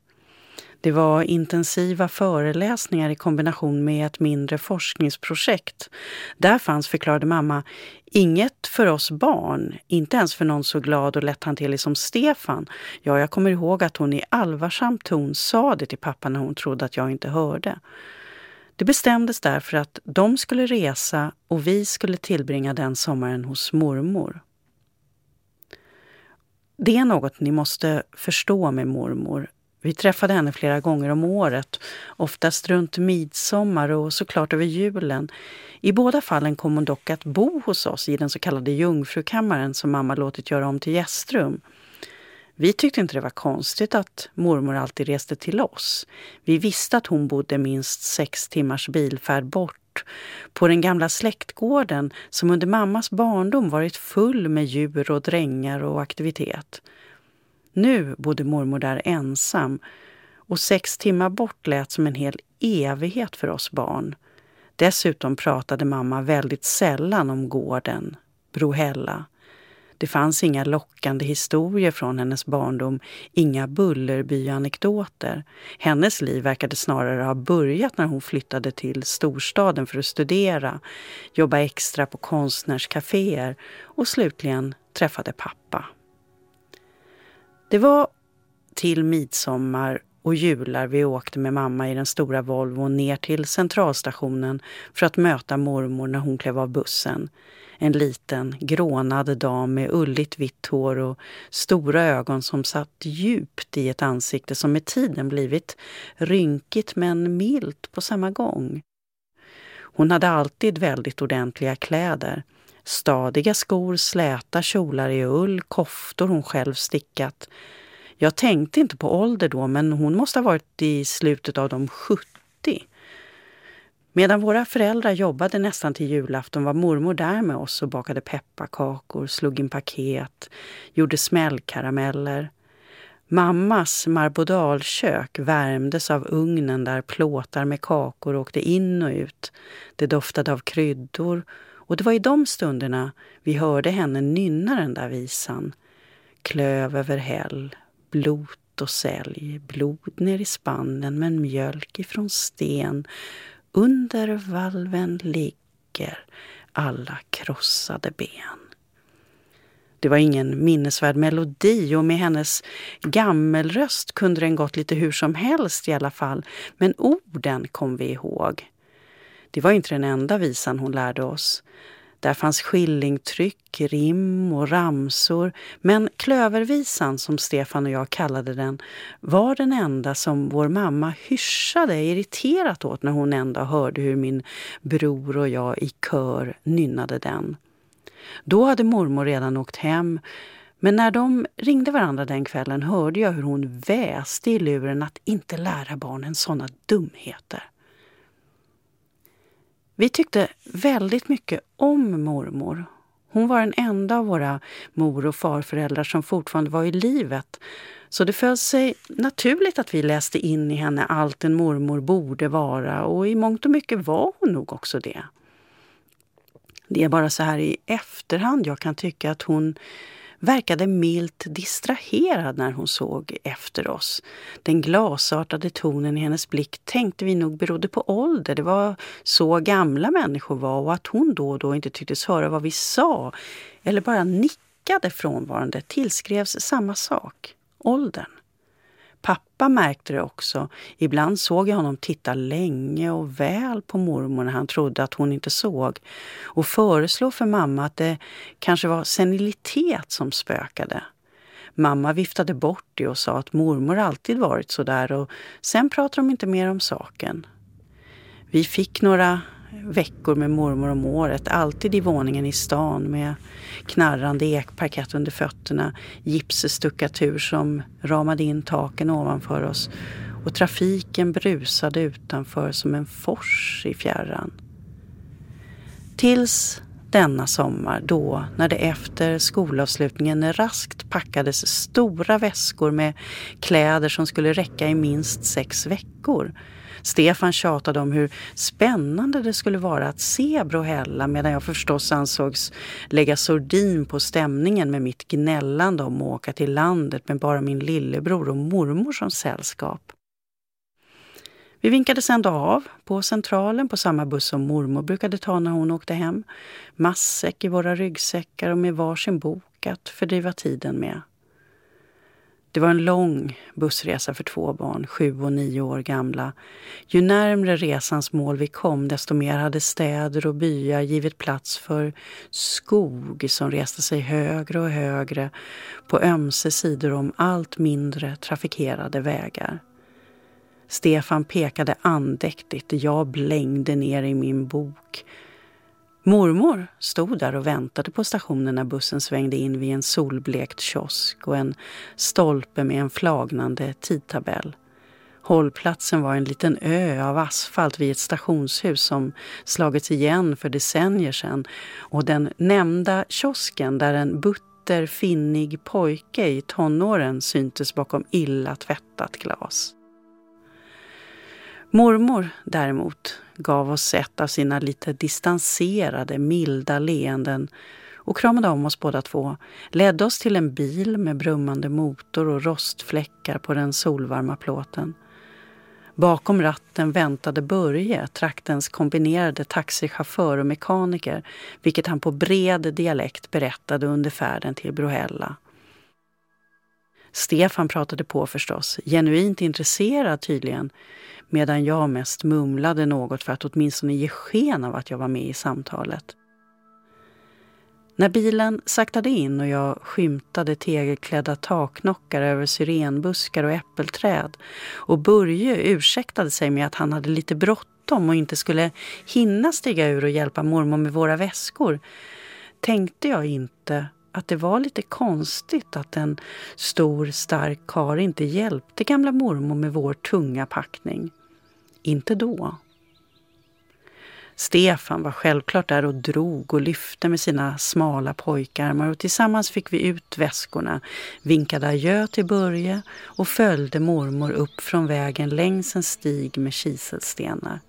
Det var intensiva föreläsningar i kombination med ett mindre forskningsprojekt. Där fanns, förklarade mamma, inget för oss barn, inte ens för någon så glad och lätthanterlig som Stefan. Ja, jag kommer ihåg att hon i allvarsam ton sa det till pappa när hon trodde att jag inte hörde. Det bestämdes därför att de skulle resa och vi skulle tillbringa den sommaren hos mormor. Det är något ni måste förstå med mormor. Vi träffade henne flera gånger om året, oftast runt midsommar och såklart över julen. I båda fallen kom hon dock att bo hos oss i den så kallade jungfrukammaren som mamma låtit göra om till gästrum. Vi tyckte inte det var konstigt att mormor alltid reste till oss. Vi visste att hon bodde minst sex timmars bilfärd bort på den gamla släktgården som under mammas barndom varit full med djur och drängar och aktivitet. Nu bodde mormor där ensam och sex timmar bort lät som en hel evighet för oss barn. Dessutom pratade mamma väldigt sällan om gården, Brohälla. Det fanns inga lockande historier från hennes barndom, inga Bullerby-anekdoter. Hennes liv verkade snarare ha börjat när hon flyttade till storstaden för att studera, jobba extra på konstnärscaféer och slutligen träffade pappa. Det var till midsommar och jular vi åkte med mamma i den stora Volvon ner till centralstationen för att möta mormor när hon klev av bussen. En liten, grånad dam med ulligt vitt hår och stora ögon som satt djupt i ett ansikte som med tiden blivit rynkigt men milt på samma gång. Hon hade alltid väldigt ordentliga kläder. Stadiga skor, släta kjolar i ull, koftor hon själv stickat. Jag tänkte inte på ålder då, men hon måste ha varit i slutet av de 70. Medan våra föräldrar jobbade nästan till julafton var mormor där med oss och bakade pepparkakor, slog in paket, gjorde smällkarameller. Mammas marbodalkök värmdes av ugnen där plåtar med kakor åkte in och ut. Det doftade av kryddor och det var i de stunderna vi hörde henne nynna den där visan. Klöv över häll, blot och sälj, blod ner i spannen men mjölk ifrån sten. Under valven ligger alla krossade ben. Det var ingen minnesvärd melodi och med hennes gammelröst kunde den gått lite hur som helst i alla fall. Men orden kom vi ihåg. Det var inte den enda visan hon lärde oss. Där fanns skillingtryck, rim och ramsor. Men klövervisan, som Stefan och jag kallade den, var den enda som vår mamma hyschade irriterat åt när hon ändå hörde hur min bror och jag i kör nynnade den. Då hade mormor redan åkt hem men när de ringde varandra den kvällen hörde jag hur hon väste i luren att inte lära barnen sådana dumheter. Vi tyckte väldigt mycket om mormor. Hon var den enda av våra mor och farföräldrar som fortfarande var i livet. Så det föll sig naturligt att vi läste in i henne allt en mormor borde vara och i mångt och mycket var hon nog också det. Det är bara så här i efterhand jag kan tycka att hon verkade milt distraherad när hon såg efter oss. Den glasartade tonen i hennes blick tänkte vi nog berodde på ålder. Det var så gamla människor var och att hon då och då inte tycktes höra vad vi sa eller bara nickade frånvarande tillskrevs samma sak, åldern. Pappa märkte det också. Ibland såg jag honom titta länge och väl på mormor när han trodde att hon inte såg och föreslå för mamma att det kanske var senilitet som spökade. Mamma viftade bort det och sa att mormor alltid varit så där och sen pratade de inte mer om saken. Vi fick några veckor med mormor om året. Alltid i våningen i stan med knarrande ekparkett under fötterna, gipsstuckatur som ramade in taken ovanför oss och trafiken brusade utanför som en fors i fjärran. Tills denna sommar då, när det efter skolavslutningen raskt packades stora väskor med kläder som skulle räcka i minst sex veckor. Stefan tjatade om hur spännande det skulle vara att se Brohälla medan jag förstås ansågs lägga sordin på stämningen med mitt gnällande om att åka till landet med bara min lillebror och mormor som sällskap. Vi vinkades ändå av på Centralen på samma buss som mormor brukade ta när hon åkte hem. Massäck i våra ryggsäckar och med varsin bok att fördriva tiden med. Det var en lång bussresa för två barn, sju och nio år gamla. Ju närmre resans mål vi kom, desto mer hade städer och byar givit plats för skog som reste sig högre och högre på ömse sidor om allt mindre trafikerade vägar. Stefan pekade andäktigt. Jag blängde ner i min bok. Mormor stod där och väntade på stationen när bussen svängde in vid en solblekt kiosk och en stolpe med en flagnande tidtabell. Hållplatsen var en liten ö av asfalt vid ett stationshus som slagits igen för decennier sedan och den nämnda kiosken där en butter, finnig pojke i tonåren syntes bakom illa tvättat glas. Mormor däremot gav oss ett av sina lite distanserade, milda leenden och kramade om oss båda två, ledde oss till en bil med brummande motor och rostfläckar på den solvarma plåten. Bakom ratten väntade Börje, traktens kombinerade taxichaufför och mekaniker, vilket han på bred dialekt berättade under färden till Brohälla. Stefan pratade på förstås, genuint intresserad tydligen, medan jag mest mumlade något för att åtminstone ge sken av att jag var med i samtalet. När bilen saktade in och jag skymtade tegelklädda taknockar över syrenbuskar och äppelträd och Börje ursäktade sig med att han hade lite bråttom och inte skulle hinna stiga ur och hjälpa mormor med våra väskor tänkte jag inte att det var lite konstigt att en stor stark kar inte hjälpte gamla mormor med vår tunga packning. Inte då. Stefan var självklart där och drog och lyfte med sina smala pojkarmar och tillsammans fick vi ut väskorna, vinkade adjö till Börje och följde mormor upp från vägen längs en stig med kiselstenar.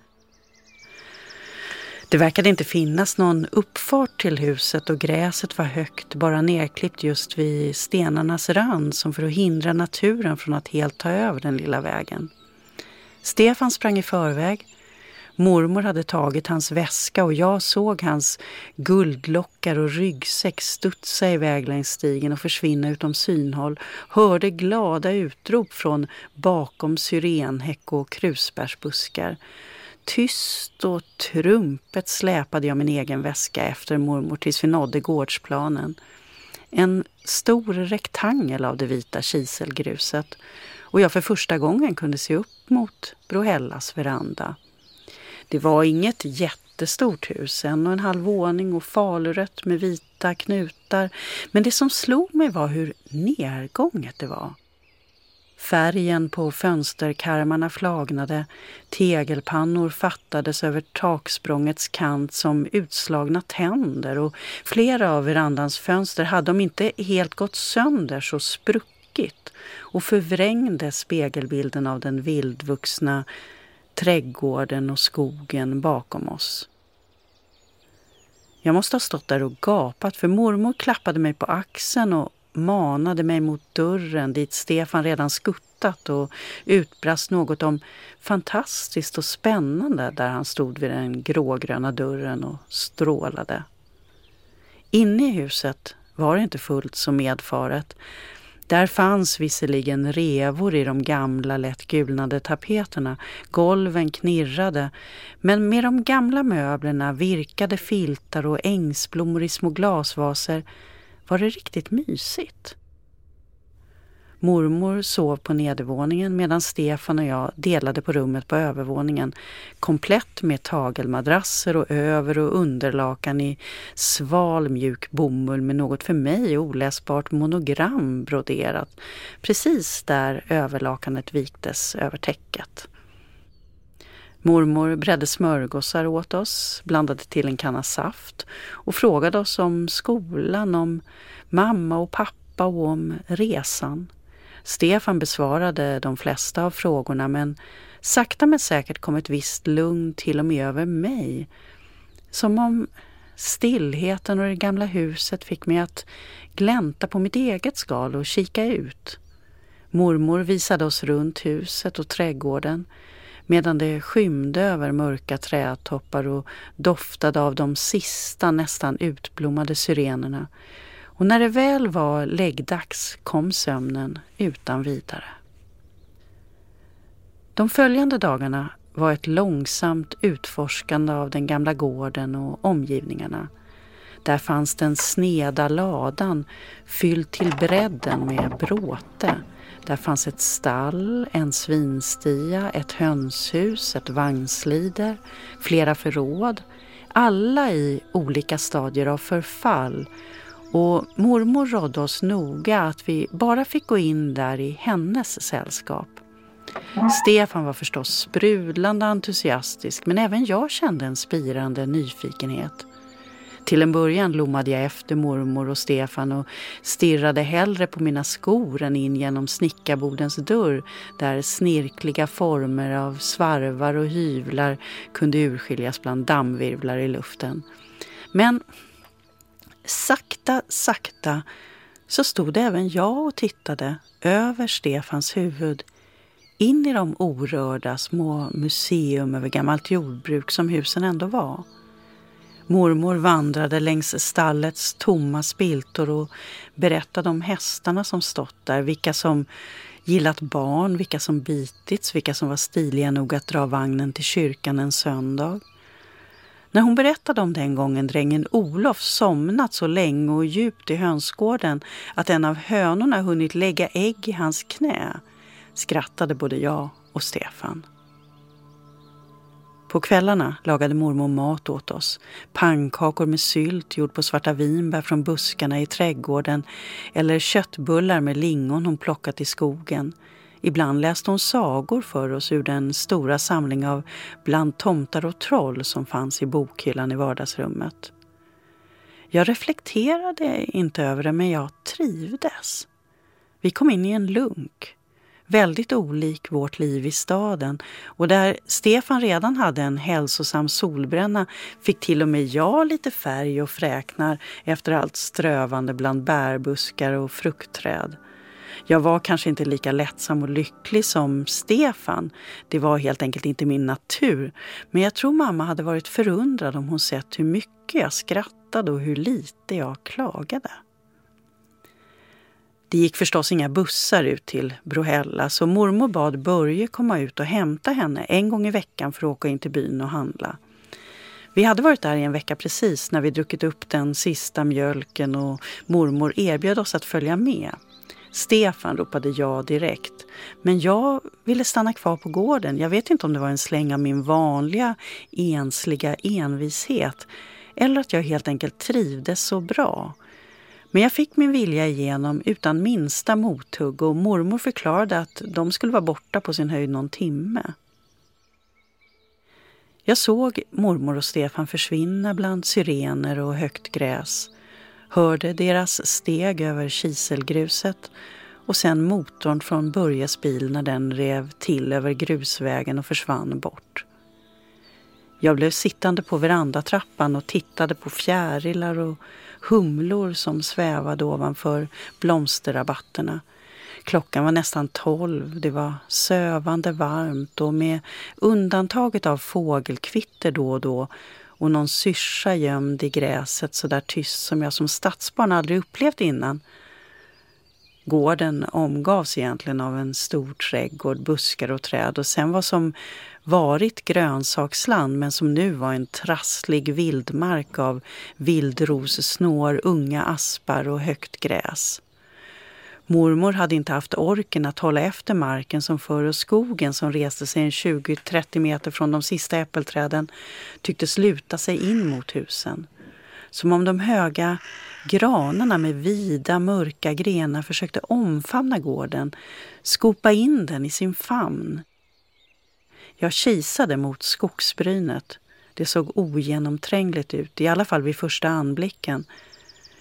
Det verkade inte finnas någon uppfart till huset och gräset var högt, bara nerklippt just vid stenarnas rand som för att hindra naturen från att helt ta över den lilla vägen. Stefan sprang i förväg. Mormor hade tagit hans väska och jag såg hans guldlockar och ryggsäck studsa iväg längs stigen och försvinna utom synhåll. Hörde glada utrop från bakom syrenhäck och krusbärsbuskar. Tyst och trumpet släpade jag min egen väska efter mormor tills vi nådde gårdsplanen. En stor rektangel av det vita kiselgruset och jag för första gången kunde se upp mot Brohällas veranda. Det var inget jättestort hus, en och en halv våning och falurött med vita knutar. Men det som slog mig var hur nergånget det var. Färgen på fönsterkarmarna flagnade, tegelpannor fattades över taksprångets kant som utslagna tänder och flera av verandans fönster hade om inte helt gått sönder så spruckit och förvrängde spegelbilden av den vildvuxna trädgården och skogen bakom oss. Jag måste ha stått där och gapat för mormor klappade mig på axeln och manade mig mot dörren dit Stefan redan skuttat och utbrast något om fantastiskt och spännande där han stod vid den grågröna dörren och strålade. Inne i huset var det inte fullt så medfaret. Där fanns visserligen revor i de gamla lätt gulnade tapeterna, golven knirrade, men med de gamla möblerna, virkade filtar och ängsblommor i små glasvaser var det riktigt mysigt. Mormor sov på nedervåningen medan Stefan och jag delade på rummet på övervåningen komplett med tagelmadrasser och över och underlakan i sval mjuk bomull med något för mig oläsbart monogram broderat precis där överlakanet viktes över täcket. Mormor bredde smörgåsar åt oss, blandade till en kanna saft och frågade oss om skolan, om mamma och pappa och om resan. Stefan besvarade de flesta av frågorna men sakta men säkert kom ett visst lugn till och med över mig. Som om stillheten och det gamla huset fick mig att glänta på mitt eget skal och kika ut. Mormor visade oss runt huset och trädgården medan det skymde över mörka trädtoppar och doftade av de sista nästan utblommade syrenerna. Och när det väl var läggdags kom sömnen utan vidare. De följande dagarna var ett långsamt utforskande av den gamla gården och omgivningarna. Där fanns den sneda ladan fylld till bredden med bråte där fanns ett stall, en svinstia, ett hönshus, ett vagnslider, flera förråd. Alla i olika stadier av förfall. Och mormor rådde oss noga att vi bara fick gå in där i hennes sällskap. Stefan var förstås sprudlande entusiastisk men även jag kände en spirande nyfikenhet. Till en början lommade jag efter mormor och Stefan och stirrade hellre på mina skor än in genom snickarbodens dörr där snirkliga former av svarvar och hyvlar kunde urskiljas bland dammvirvlar i luften. Men sakta, sakta så stod även jag och tittade över Stefans huvud in i de orörda små museum över gammalt jordbruk som husen ändå var. Mormor vandrade längs stallets tomma spiltor och berättade om hästarna som stått där, vilka som gillat barn, vilka som bitits, vilka som var stiliga nog att dra vagnen till kyrkan en söndag. När hon berättade om den gången drängen Olof somnat så länge och djupt i hönsgården att en av hönorna hunnit lägga ägg i hans knä skrattade både jag och Stefan. På kvällarna lagade mormor mat åt oss. Pannkakor med sylt gjord på svarta vinbär från buskarna i trädgården eller köttbullar med lingon hon plockat i skogen. Ibland läste hon sagor för oss ur den stora samling av Bland tomtar och troll som fanns i bokhyllan i vardagsrummet. Jag reflekterade inte över det, men jag trivdes. Vi kom in i en lunk väldigt olik vårt liv i staden. Och där Stefan redan hade en hälsosam solbränna fick till och med jag lite färg och fräknar efter allt strövande bland bärbuskar och fruktträd. Jag var kanske inte lika lättsam och lycklig som Stefan. Det var helt enkelt inte min natur. Men jag tror mamma hade varit förundrad om hon sett hur mycket jag skrattade och hur lite jag klagade. Det gick förstås inga bussar ut till Brohälla så mormor bad Börje komma ut och hämta henne en gång i veckan för att åka in till byn och handla. Vi hade varit där i en vecka precis när vi druckit upp den sista mjölken och mormor erbjöd oss att följa med. Stefan ropade ja direkt. Men jag ville stanna kvar på gården. Jag vet inte om det var en släng av min vanliga ensliga envishet eller att jag helt enkelt trivdes så bra. Men jag fick min vilja igenom utan minsta mothugg och mormor förklarade att de skulle vara borta på sin höjd någon timme. Jag såg mormor och Stefan försvinna bland syrener och högt gräs, hörde deras steg över kiselgruset och sen motorn från Börjes bil när den rev till över grusvägen och försvann bort. Jag blev sittande på verandatrappan och tittade på fjärilar och humlor som svävade ovanför blomsterrabatterna. Klockan var nästan tolv, det var sövande varmt och med undantaget av fågelkvitter då och då och någon syrsa gömd i gräset så där tyst som jag som stadsbarn aldrig upplevt innan. Gården omgavs egentligen av en stor trädgård, buskar och träd och sen vad som varit grönsaksland men som nu var en trasslig vildmark av vildrossnår, unga aspar och högt gräs. Mormor hade inte haft orken att hålla efter marken som förr och skogen som reste sig en 20-30 meter från de sista äppelträden tycktes luta sig in mot husen. Som om de höga granarna med vida mörka grenar försökte omfamna gården, skopa in den i sin famn. Jag kisade mot skogsbrynet. Det såg ogenomträngligt ut, i alla fall vid första anblicken.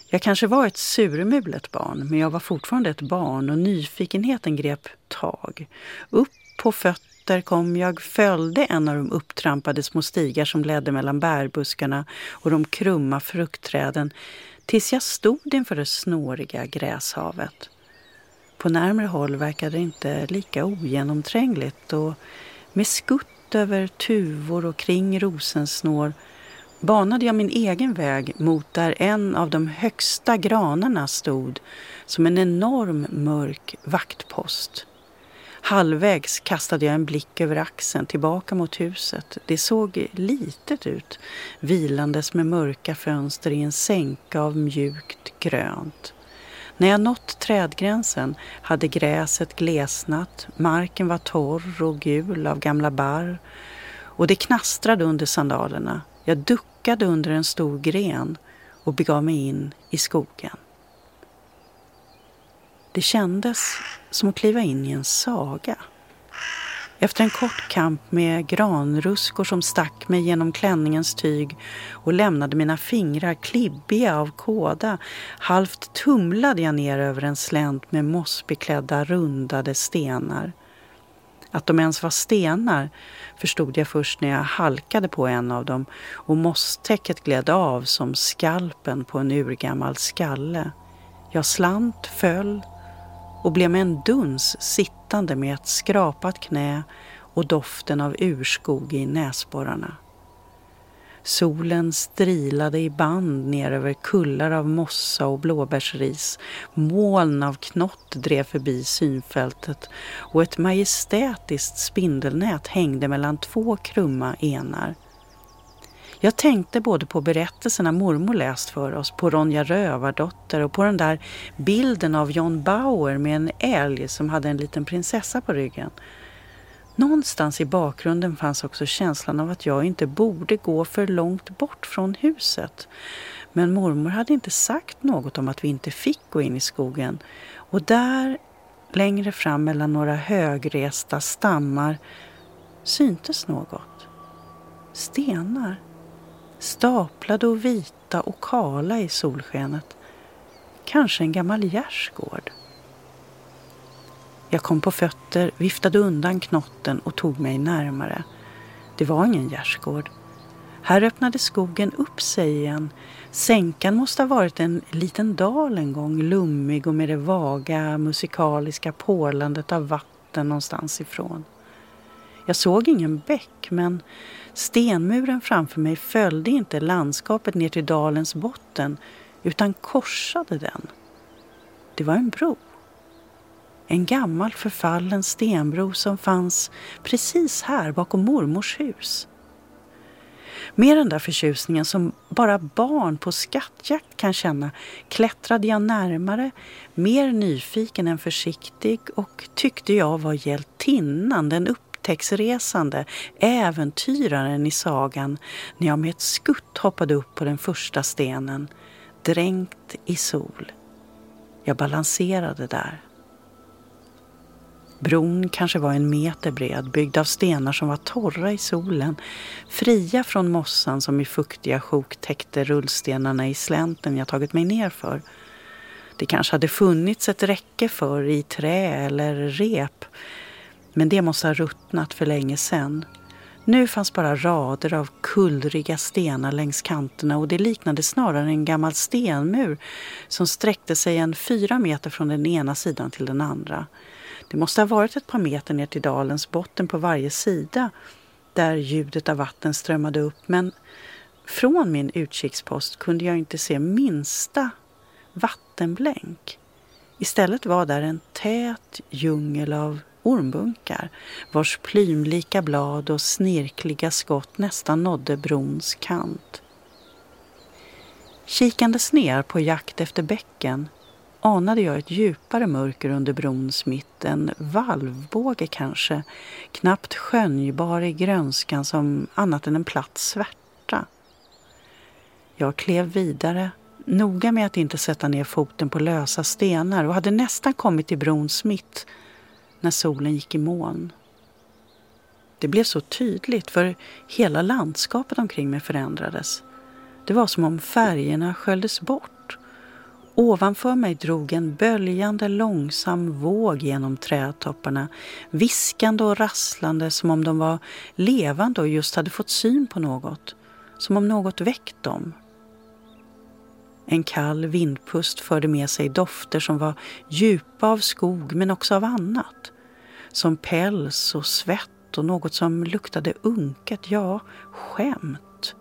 Jag kanske var ett surmulet barn, men jag var fortfarande ett barn och nyfikenheten grep tag. Upp på fötter kom jag, följde en av de upptrampade små stigar som ledde mellan bärbuskarna och de krumma fruktträden tills jag stod inför det snåriga gräshavet. På närmre håll verkade det inte lika ogenomträngligt och med skutt över tuvor och kring rosensnår banade jag min egen väg mot där en av de högsta granarna stod som en enorm mörk vaktpost. Halvvägs kastade jag en blick över axeln tillbaka mot huset. Det såg litet ut, vilandes med mörka fönster i en sänka av mjukt grönt. När jag nått trädgränsen hade gräset glesnat, marken var torr och gul av gamla barr och det knastrade under sandalerna. Jag duckade under en stor gren och begav mig in i skogen. Det kändes som att kliva in i en saga. Efter en kort kamp med granruskor som stack mig genom klänningens tyg och lämnade mina fingrar klibbiga av kåda, halvt tumlade jag ner över en slänt med mossbeklädda rundade stenar. Att de ens var stenar förstod jag först när jag halkade på en av dem och mosstäcket gled av som skalpen på en urgammal skalle. Jag slant, föll och blev med en duns sittande med ett skrapat knä och doften av urskog i näsborrarna. Solen strilade i band ner över kullar av mossa och blåbärsris. Moln av knott drev förbi synfältet och ett majestätiskt spindelnät hängde mellan två krumma enar. Jag tänkte både på berättelserna mormor läst för oss, på Ronja Rövardotter och på den där bilden av John Bauer med en älg som hade en liten prinsessa på ryggen. Någonstans i bakgrunden fanns också känslan av att jag inte borde gå för långt bort från huset. Men mormor hade inte sagt något om att vi inte fick gå in i skogen. Och där, längre fram mellan några högresta stammar, syntes något. Stenar. Staplade och vita och kala i solskenet. Kanske en gammal gärdsgård. Jag kom på fötter, viftade undan knotten och tog mig närmare. Det var ingen gärdsgård. Här öppnade skogen upp sig igen. Sänkan måste ha varit en liten dal en gång, lummig och med det vaga musikaliska porlandet av vatten någonstans ifrån. Jag såg ingen bäck, men stenmuren framför mig följde inte landskapet ner till dalens botten utan korsade den. Det var en bro. En gammal förfallen stenbro som fanns precis här bakom mormors hus. Med den där förtjusningen som bara barn på skattjakt kan känna klättrade jag närmare, mer nyfiken än försiktig och tyckte jag var hjältinnan, den upptäcktsresande, äventyraren i sagan när jag med ett skutt hoppade upp på den första stenen, dränkt i sol. Jag balanserade där. Bron kanske var en meter bred, byggd av stenar som var torra i solen, fria från mossan som i fuktiga sjok täckte rullstenarna i slänten jag tagit mig ner för. Det kanske hade funnits ett räcke för i trä eller rep, men det måste ha ruttnat för länge sedan. Nu fanns bara rader av kullriga stenar längs kanterna och det liknade snarare en gammal stenmur som sträckte sig en fyra meter från den ena sidan till den andra. Det måste ha varit ett par meter ner till dalens botten på varje sida där ljudet av vatten strömmade upp men från min utkikspost kunde jag inte se minsta vattenblänk. Istället var där en tät djungel av ormbunkar vars plymlika blad och snirkliga skott nästan nådde brons kant. Kikandes ner på jakt efter bäcken anade jag ett djupare mörker under brons mitt, en valvbåge kanske, knappt skönjbar i grönskan som annat än en platt svärta. Jag klev vidare, noga med att inte sätta ner foten på lösa stenar och hade nästan kommit till brons mitt när solen gick i moln. Det blev så tydligt för hela landskapet omkring mig förändrades. Det var som om färgerna sköljdes bort. Ovanför mig drog en böljande långsam våg genom trädtopparna, viskande och rasslande som om de var levande och just hade fått syn på något. Som om något väckt dem. En kall vindpust förde med sig dofter som var djupa av skog men också av annat. Som päls och svett och något som luktade unket, ja, skämt.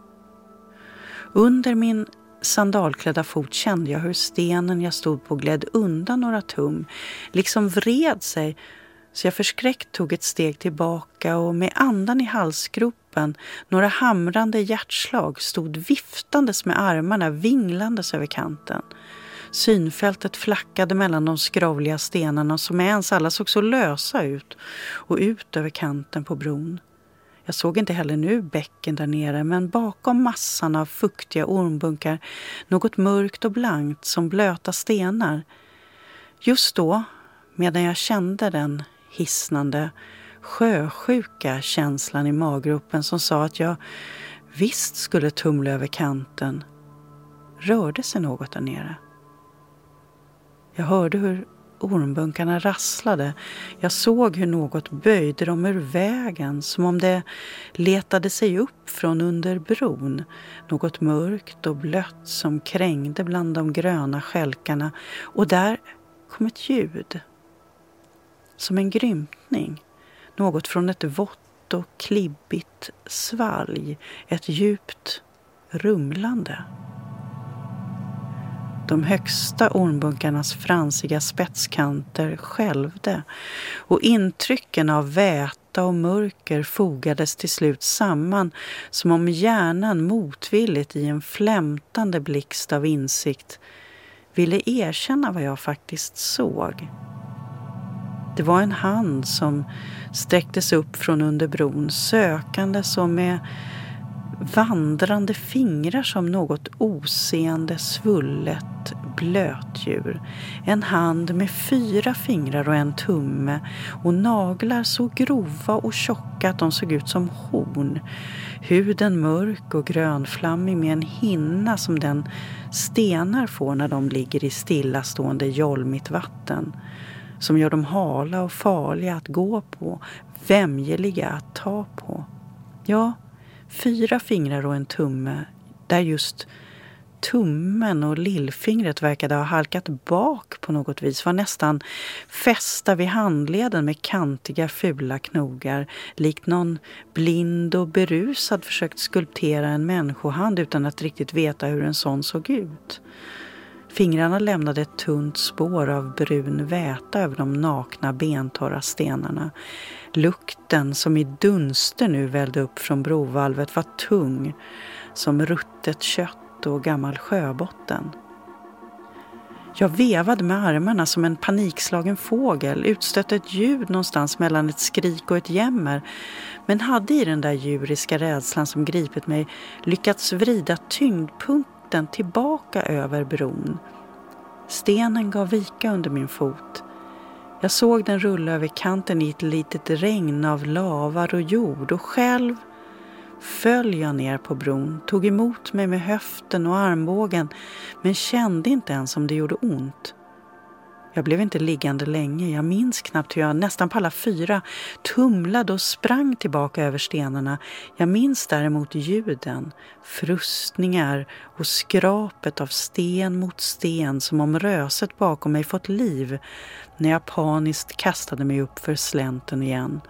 Under min sandalklädda fot kände jag hur stenen jag stod på gled undan några tum, liksom vred sig så jag förskräckt tog ett steg tillbaka och med andan i halsgropen, några hamrande hjärtslag, stod viftandes med armarna vinglandes över kanten. Synfältet flackade mellan de skrovliga stenarna som ens alla såg så lösa ut och ut över kanten på bron. Jag såg inte heller nu bäcken där nere men bakom massan av fuktiga ormbunkar något mörkt och blankt som blöta stenar. Just då, medan jag kände den hisnande sjösjuka känslan i maggropen som sa att jag visst skulle tumla över kanten, rörde sig något där nere. Jag hörde hur ormbunkarna rasslade. Jag såg hur något böjde dem ur vägen som om det letade sig upp från under bron. Något mörkt och blött som krängde bland de gröna skälkarna och där kom ett ljud. Som en grymtning. Något från ett vått och klibbigt svalg. Ett djupt rumlande. De högsta ormbunkarnas fransiga spetskanter skälvde och intrycken av väta och mörker fogades till slut samman som om hjärnan motvilligt i en flämtande blixt av insikt ville erkänna vad jag faktiskt såg. Det var en hand som sträcktes upp från under bron sökande som med vandrande fingrar som något oseende svullet blötdjur. En hand med fyra fingrar och en tumme och naglar så grova och tjocka att de såg ut som horn. Huden mörk och grönflammig med en hinna som den stenar får när de ligger i stillastående jolmigt vatten som gör dem hala och farliga att gå på, vämjeliga att ta på. Ja, fyra fingrar och en tumme där just tummen och lillfingret verkade ha halkat bak på något vis, var nästan fästa vid handleden med kantiga fula knogar, likt någon blind och berusad försökt skulptera en människohand utan att riktigt veta hur en sån såg ut. Fingrarna lämnade ett tunt spår av brun väta över de nakna bentorra stenarna. Lukten som i dunster nu vällde upp från brovalvet var tung, som ruttet kött och gammal sjöbotten. Jag vevade med armarna som en panikslagen fågel, utstötte ett ljud någonstans mellan ett skrik och ett jämmer, men hade i den där djuriska rädslan som gripit mig lyckats vrida tyngdpunkten tillbaka över bron. Stenen gav vika under min fot. Jag såg den rulla över kanten i ett litet regn av lavar och jord och själv föll jag ner på bron, tog emot mig med höften och armbågen men kände inte ens om det gjorde ont. Jag blev inte liggande länge. Jag minns knappt hur jag nästan på alla fyra tumlade och sprang tillbaka över stenarna. Jag minns däremot ljuden, frustningar och skrapet av sten mot sten som om röset bakom mig fått liv när jag paniskt kastade mig upp för slänten igen.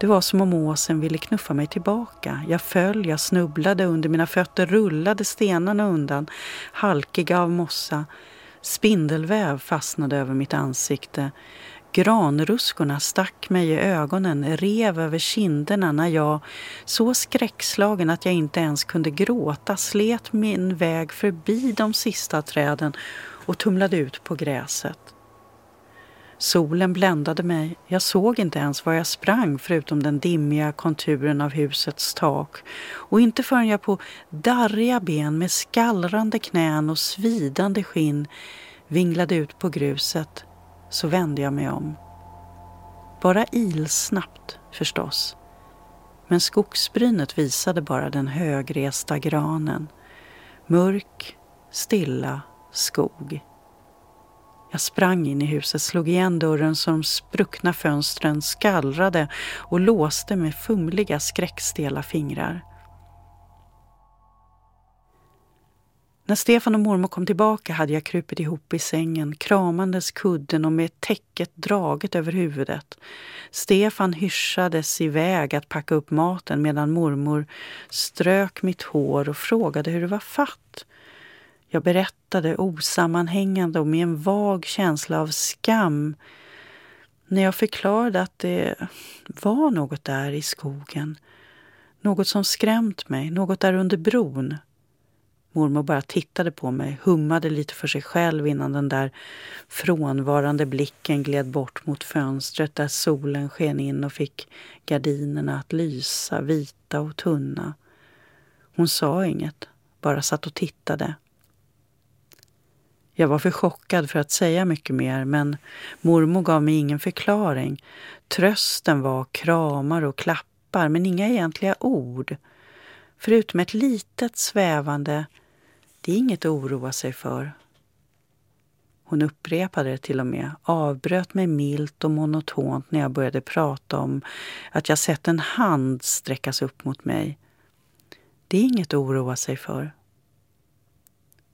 Det var som om åsen ville knuffa mig tillbaka. Jag föll, jag snubblade, under mina fötter rullade stenarna undan, halkiga av mossa. Spindelväv fastnade över mitt ansikte. Granruskorna stack mig i ögonen, rev över kinderna när jag, så skräckslagen att jag inte ens kunde gråta, slet min väg förbi de sista träden och tumlade ut på gräset. Solen bländade mig. Jag såg inte ens var jag sprang förutom den dimmiga konturen av husets tak. Och inte förrän jag på darriga ben med skallrande knän och svidande skinn vinglade ut på gruset så vände jag mig om. Bara ilsnabbt förstås. Men skogsbrynet visade bara den högresta granen. Mörk, stilla skog. Jag sprang in i huset, slog igen dörren så de spruckna fönstren skallrade och låste med fumliga skräckstela fingrar. När Stefan och mormor kom tillbaka hade jag krupit ihop i sängen, kramandes kudden och med täcket draget över huvudet. Stefan hyschades iväg att packa upp maten medan mormor strök mitt hår och frågade hur det var fatt. Jag berättade osammanhängande och med en vag känsla av skam när jag förklarade att det var något där i skogen. Något som skrämt mig, något där under bron. Mormor bara tittade på mig, hummade lite för sig själv innan den där frånvarande blicken gled bort mot fönstret där solen sken in och fick gardinerna att lysa vita och tunna. Hon sa inget, bara satt och tittade. Jag var för chockad för att säga mycket mer, men mormor gav mig ingen förklaring. Trösten var kramar och klappar, men inga egentliga ord. Förutom ett litet svävande det är inget att oroa sig för. Hon upprepade det till och med, avbröt mig milt och monotont när jag började prata om att jag sett en hand sträckas upp mot mig. Det är inget att oroa sig för.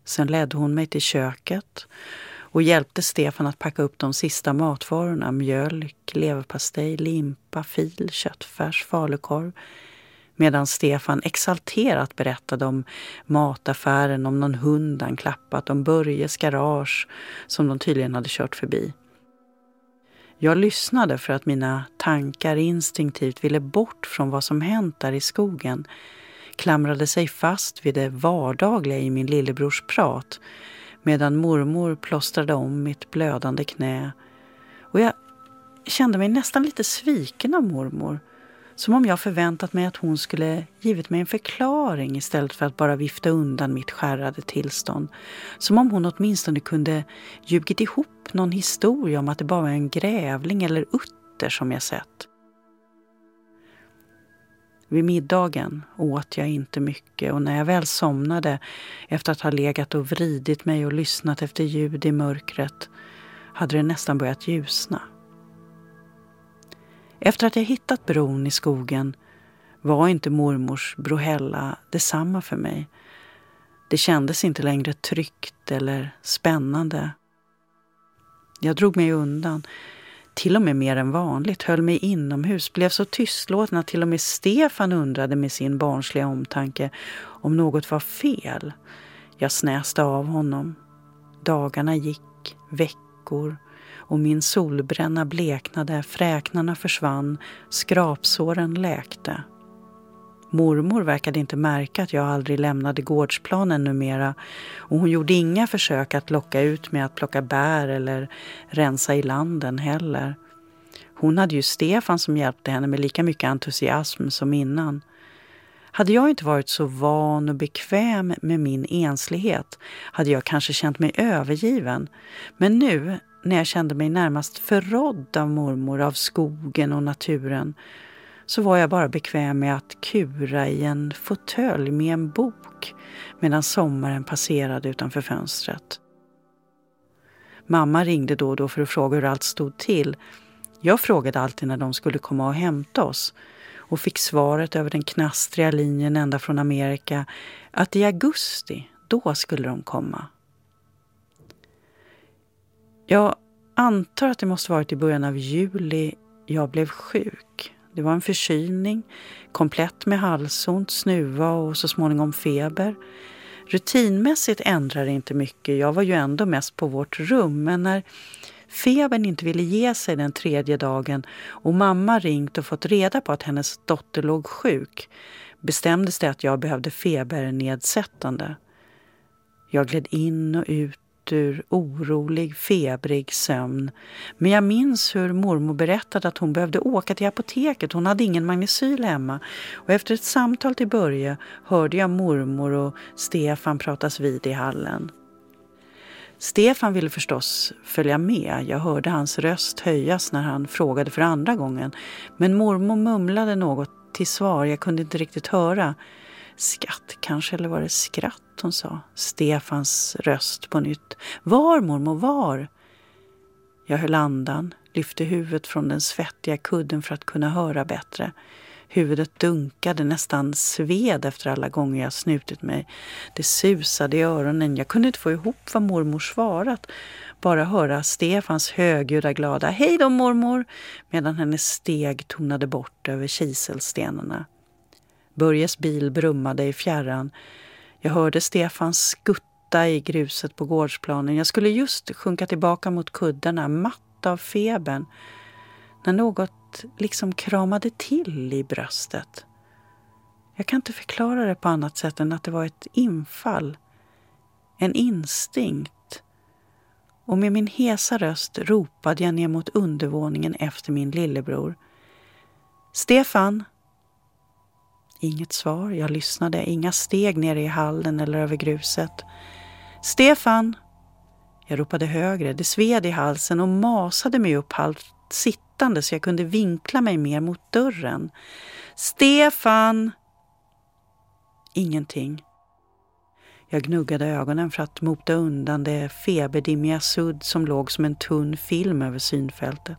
Sen ledde hon mig till köket och hjälpte Stefan att packa upp de sista matvarorna. Mjölk, leverpastej, limpa, fil, köttfärs, falukorv. Medan Stefan exalterat berättade om mataffären, om någon hund han klappat, om Börjes garage som de tydligen hade kört förbi. Jag lyssnade för att mina tankar instinktivt ville bort från vad som hänt där i skogen klamrade sig fast vid det vardagliga i min lillebrors prat medan mormor plåstrade om mitt blödande knä. Och jag kände mig nästan lite sviken av mormor. Som om jag förväntat mig att hon skulle givit mig en förklaring istället för att bara vifta undan mitt skärrade tillstånd. Som om hon åtminstone kunde ljugit ihop någon historia om att det bara var en grävling eller utter som jag sett. Vid middagen åt jag inte mycket och när jag väl somnade efter att ha legat och vridit mig och lyssnat efter ljud i mörkret hade det nästan börjat ljusna. Efter att jag hittat bron i skogen var inte mormors brohälla detsamma för mig. Det kändes inte längre tryggt eller spännande. Jag drog mig undan till och med mer än vanligt, höll mig inomhus, blev så tystlåten att till och med Stefan undrade med sin barnsliga omtanke om något var fel. Jag snäste av honom. Dagarna gick, veckor och min solbränna bleknade, fräknarna försvann, skrapsåren läkte. Mormor verkade inte märka att jag aldrig lämnade gårdsplanen numera och hon gjorde inga försök att locka ut mig att plocka bär eller rensa i landen heller. Hon hade ju Stefan som hjälpte henne med lika mycket entusiasm som innan. Hade jag inte varit så van och bekväm med min enslighet hade jag kanske känt mig övergiven. Men nu, när jag kände mig närmast förrådd av mormor, av skogen och naturen, så var jag bara bekväm med att kura i en fåtölj med en bok medan sommaren passerade utanför fönstret. Mamma ringde då och då för att fråga hur allt stod till. Jag frågade alltid när de skulle komma och hämta oss och fick svaret över den knastriga linjen ända från Amerika att i augusti, då skulle de komma. Jag antar att det måste varit i början av juli jag blev sjuk. Det var en förkylning, komplett med halsont, snuva och så småningom feber. Rutinmässigt ändrade det inte mycket. Jag var ju ändå mest på vårt rum. Men när febern inte ville ge sig den tredje dagen och mamma ringt och fått reda på att hennes dotter låg sjuk bestämdes det att jag behövde febernedsättande. Jag gled in och ut ur orolig, febrig sömn. Men jag minns hur mormor berättade att hon behövde åka till apoteket. Hon hade ingen magnesyl hemma. Och efter ett samtal till Börje hörde jag mormor och Stefan pratas vid i hallen. Stefan ville förstås följa med. Jag hörde hans röst höjas när han frågade för andra gången. Men mormor mumlade något till svar. Jag kunde inte riktigt höra. Skatt kanske, eller var det skratt hon sa? Stefans röst på nytt. Var mormor, var? Jag höll andan, lyfte huvudet från den svettiga kudden för att kunna höra bättre. Huvudet dunkade, nästan sved efter alla gånger jag snutit mig. Det susade i öronen. Jag kunde inte få ihop vad mormor svarat. Bara höra Stefans högljudda glada Hej då mormor! medan hennes steg tonade bort över kiselstenarna. Börjes bil brummade i fjärran. Jag hörde Stefan skutta i gruset på gårdsplanen. Jag skulle just sjunka tillbaka mot kuddarna, matt av febern, när något liksom kramade till i bröstet. Jag kan inte förklara det på annat sätt än att det var ett infall, en instinkt. Och med min hesa röst ropade jag ner mot undervåningen efter min lillebror. Stefan! Inget svar. Jag lyssnade. Inga steg nere i hallen eller över gruset. Stefan! Jag ropade högre. Det sved i halsen och masade mig upp halvt sittande så jag kunde vinkla mig mer mot dörren. Stefan! Ingenting. Jag gnuggade ögonen för att mota undan det feberdimmiga sudd som låg som en tunn film över synfältet.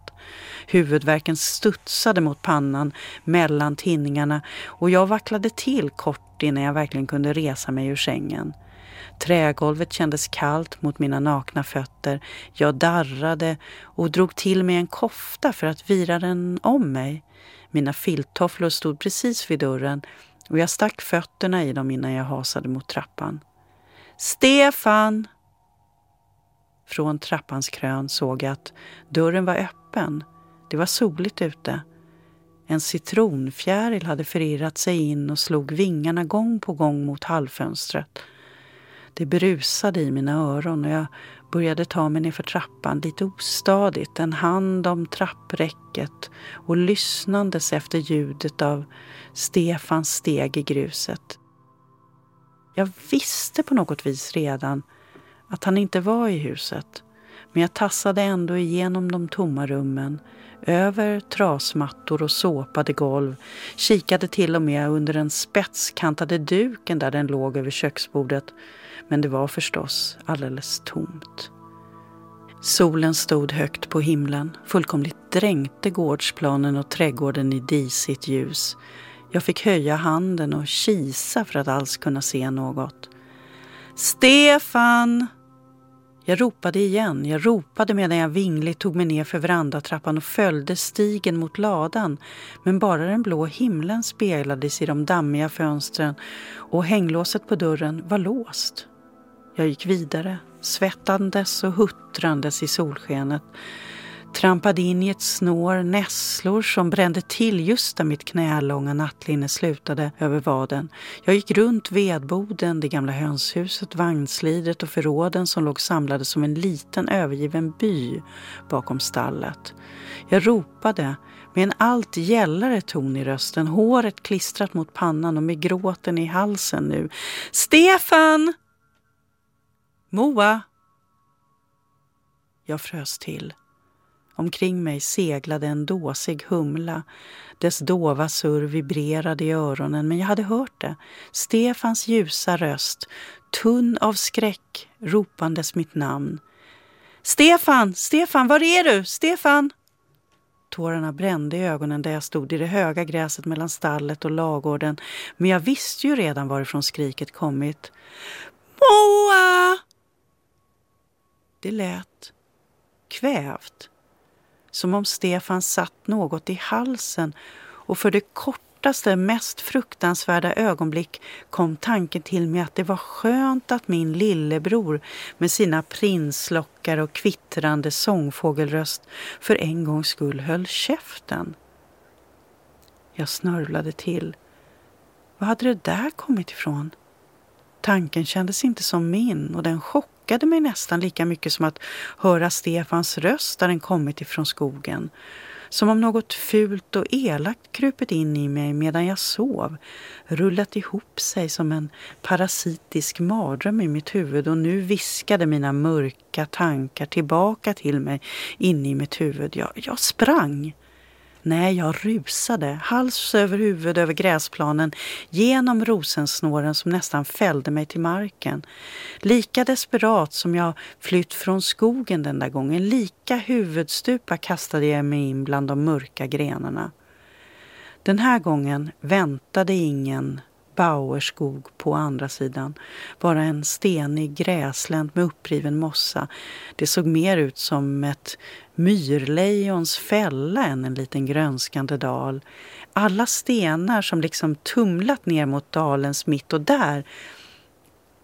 Huvudvärken studsade mot pannan mellan tinningarna och jag vacklade till kort innan jag verkligen kunde resa mig ur sängen. Trägolvet kändes kallt mot mina nakna fötter. Jag darrade och drog till mig en kofta för att vira den om mig. Mina filttofflor stod precis vid dörren och jag stack fötterna i dem innan jag hasade mot trappan. Stefan! Från trappans krön såg jag att dörren var öppen. Det var soligt ute. En citronfjäril hade förirrat sig in och slog vingarna gång på gång mot hallfönstret. Det brusade i mina öron och jag började ta mig nerför trappan lite ostadigt, en hand om trappräcket och lyssnandes efter ljudet av Stefans steg i gruset. Jag visste på något vis redan att han inte var i huset. Men jag tassade ändå igenom de tomma rummen, över trasmattor och såpade golv, kikade till och med under den spetskantade duken där den låg över köksbordet. Men det var förstås alldeles tomt. Solen stod högt på himlen, fullkomligt dränkte gårdsplanen och trädgården i disigt ljus. Jag fick höja handen och kisa för att alls kunna se något. Stefan! Jag ropade igen. Jag ropade medan jag vingligt tog mig ner för verandatrappan och följde stigen mot ladan. Men bara den blå himlen speglades i de dammiga fönstren och hänglåset på dörren var låst. Jag gick vidare, svettandes och huttrandes i solskenet trampade in i ett snår nässlor som brände till just där mitt knälånga nattlinne slutade över vaden. Jag gick runt vedboden, det gamla hönshuset, vagnslidet och förråden som låg samlade som en liten övergiven by bakom stallet. Jag ropade med en allt gällare ton i rösten, håret klistrat mot pannan och med gråten i halsen nu. Stefan! Moa! Jag frös till. Omkring mig seglade en dåsig humla. Dess dova surr vibrerade i öronen, men jag hade hört det. Stefans ljusa röst, tunn av skräck, ropandes mitt namn. Stefan! Stefan, var är du? Stefan! Tårarna brände i ögonen där jag stod i det höga gräset mellan stallet och lagården. Men jag visste ju redan varifrån skriket kommit. Moa! Det lät kvävt som om Stefan satt något i halsen och för det kortaste, mest fruktansvärda ögonblick kom tanken till mig att det var skönt att min lillebror med sina prinslockar och kvittrande sångfågelröst för en gångs skull höll käften. Jag snörvlade till. Var hade det där kommit ifrån? Tanken kändes inte som min och den chockade chockade mig nästan lika mycket som att höra Stefans röst där den kommit ifrån skogen. Som om något fult och elakt krupit in i mig medan jag sov, rullat ihop sig som en parasitisk mardröm i mitt huvud och nu viskade mina mörka tankar tillbaka till mig inne i mitt huvud. Jag, jag sprang. Nej, jag rusade, hals över huvud över gräsplanen, genom rosensnåren som nästan fällde mig till marken. Lika desperat som jag flytt från skogen den där gången, lika huvudstupa kastade jag mig in bland de mörka grenarna. Den här gången väntade ingen Bauerskog på andra sidan. Bara en stenig gräslänt med uppriven mossa. Det såg mer ut som ett myrlejons fälla än en liten grönskande dal. Alla stenar som liksom tumlat ner mot dalens mitt och där,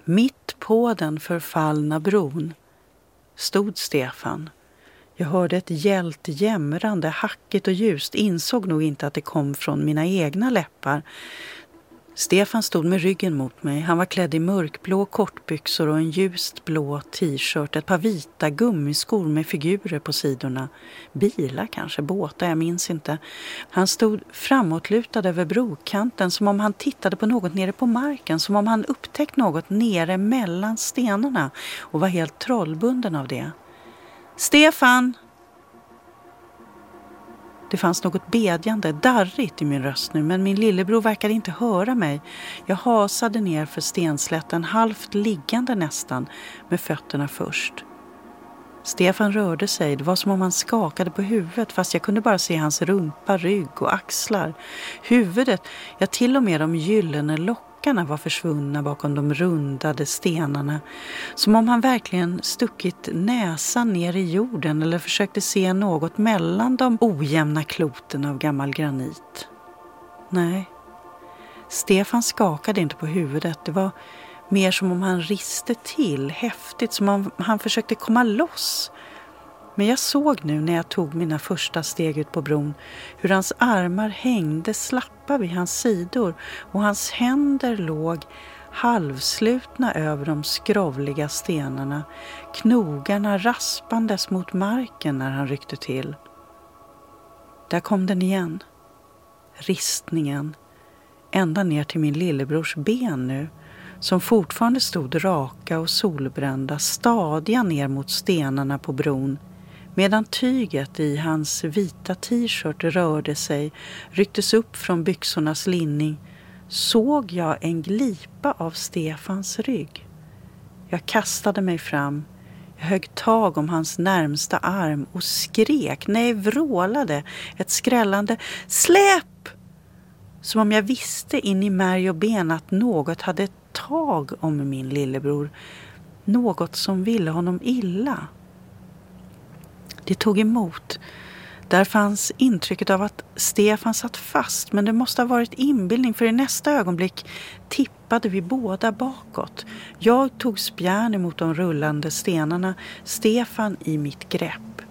mitt på den förfallna bron, stod Stefan. Jag hörde ett gällt jämrande, hackigt och ljust, insåg nog inte att det kom från mina egna läppar. Stefan stod med ryggen mot mig. Han var klädd i mörkblå kortbyxor och en ljust blå t-shirt, ett par vita gummiskor med figurer på sidorna. Bilar kanske, båtar, jag minns inte. Han stod framåtlutad över brokanten som om han tittade på något nere på marken, som om han upptäckt något nere mellan stenarna och var helt trollbunden av det. Stefan! Det fanns något bedjande, darrigt i min röst nu men min lillebror verkade inte höra mig. Jag hasade ner för stenslätten, halvt liggande nästan, med fötterna först. Stefan rörde sig, det var som om han skakade på huvudet fast jag kunde bara se hans rumpa, rygg och axlar. Huvudet, ja till och med de gyllene lockarna backarna var försvunna bakom de rundade stenarna. Som om han verkligen stuckit näsan ner i jorden eller försökte se något mellan de ojämna kloten av gammal granit. Nej, Stefan skakade inte på huvudet. Det var mer som om han riste till häftigt, som om han försökte komma loss men jag såg nu när jag tog mina första steg ut på bron hur hans armar hängde slappa vid hans sidor och hans händer låg halvslutna över de skrovliga stenarna, knogarna raspandes mot marken när han ryckte till. Där kom den igen. Ristningen. Ända ner till min lillebrors ben nu som fortfarande stod raka och solbrända, stadiga ner mot stenarna på bron Medan tyget i hans vita t-shirt rörde sig, rycktes upp från byxornas linning, såg jag en glipa av Stefans rygg. Jag kastade mig fram, jag högg tag om hans närmsta arm och skrek, nej vrålade, ett skrällande släpp! Som om jag visste in i märg och ben att något hade tag om min lillebror. Något som ville honom illa. Det tog emot. Där fanns intrycket av att Stefan satt fast men det måste ha varit inbildning för i nästa ögonblick tippade vi båda bakåt. Jag tog spjärn emot de rullande stenarna, Stefan i mitt grepp.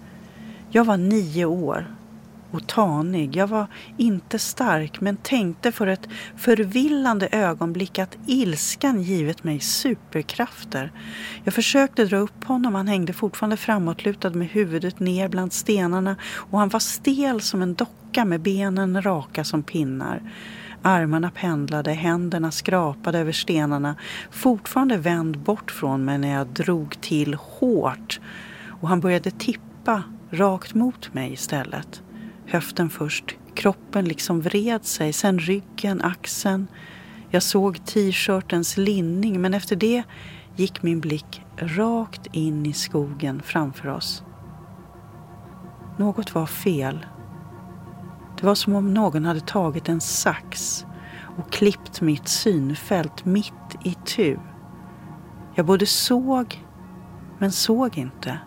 Jag var nio år och tanig. Jag var inte stark men tänkte för ett förvillande ögonblick att ilskan givit mig superkrafter. Jag försökte dra upp honom, han hängde fortfarande framåtlutad med huvudet ner bland stenarna och han var stel som en docka med benen raka som pinnar. Armarna pendlade, händerna skrapade över stenarna, fortfarande vänd bort från mig när jag drog till hårt och han började tippa rakt mot mig istället. Höften först. Kroppen liksom vred sig, sen ryggen, axeln. Jag såg t-shirtens linning men efter det gick min blick rakt in i skogen framför oss. Något var fel. Det var som om någon hade tagit en sax och klippt mitt synfält mitt i tu. Jag både såg men såg inte.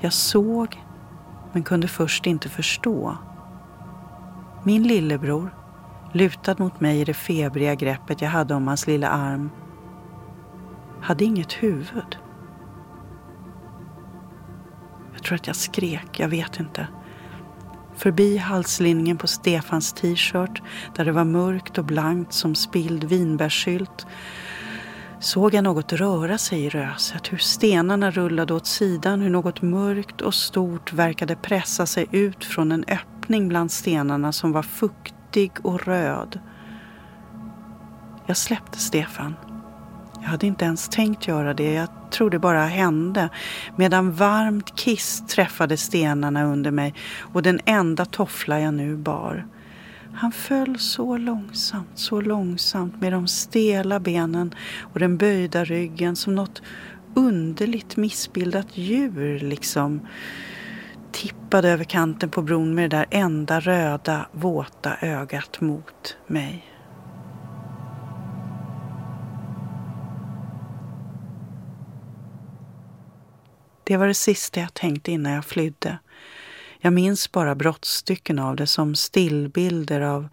Jag såg men kunde först inte förstå. Min lillebror, lutad mot mig i det febriga greppet jag hade om hans lilla arm, hade inget huvud. Jag tror att jag skrek, jag vet inte. Förbi halslinningen på Stefans t-shirt där det var mörkt och blankt som spilld vinbärssylt såg jag något röra sig i röset, hur stenarna rullade åt sidan, hur något mörkt och stort verkade pressa sig ut från en öppning bland stenarna som var fuktig och röd. Jag släppte Stefan. Jag hade inte ens tänkt göra det. Jag tror det bara hände. Medan varmt kiss träffade stenarna under mig och den enda toffla jag nu bar. Han föll så långsamt, så långsamt med de stela benen och den böjda ryggen som något underligt missbildat djur liksom tippade över kanten på bron med det där enda röda, våta ögat mot mig. Det var det sista jag tänkte innan jag flydde. Jag minns bara brottstycken av det som stillbilder av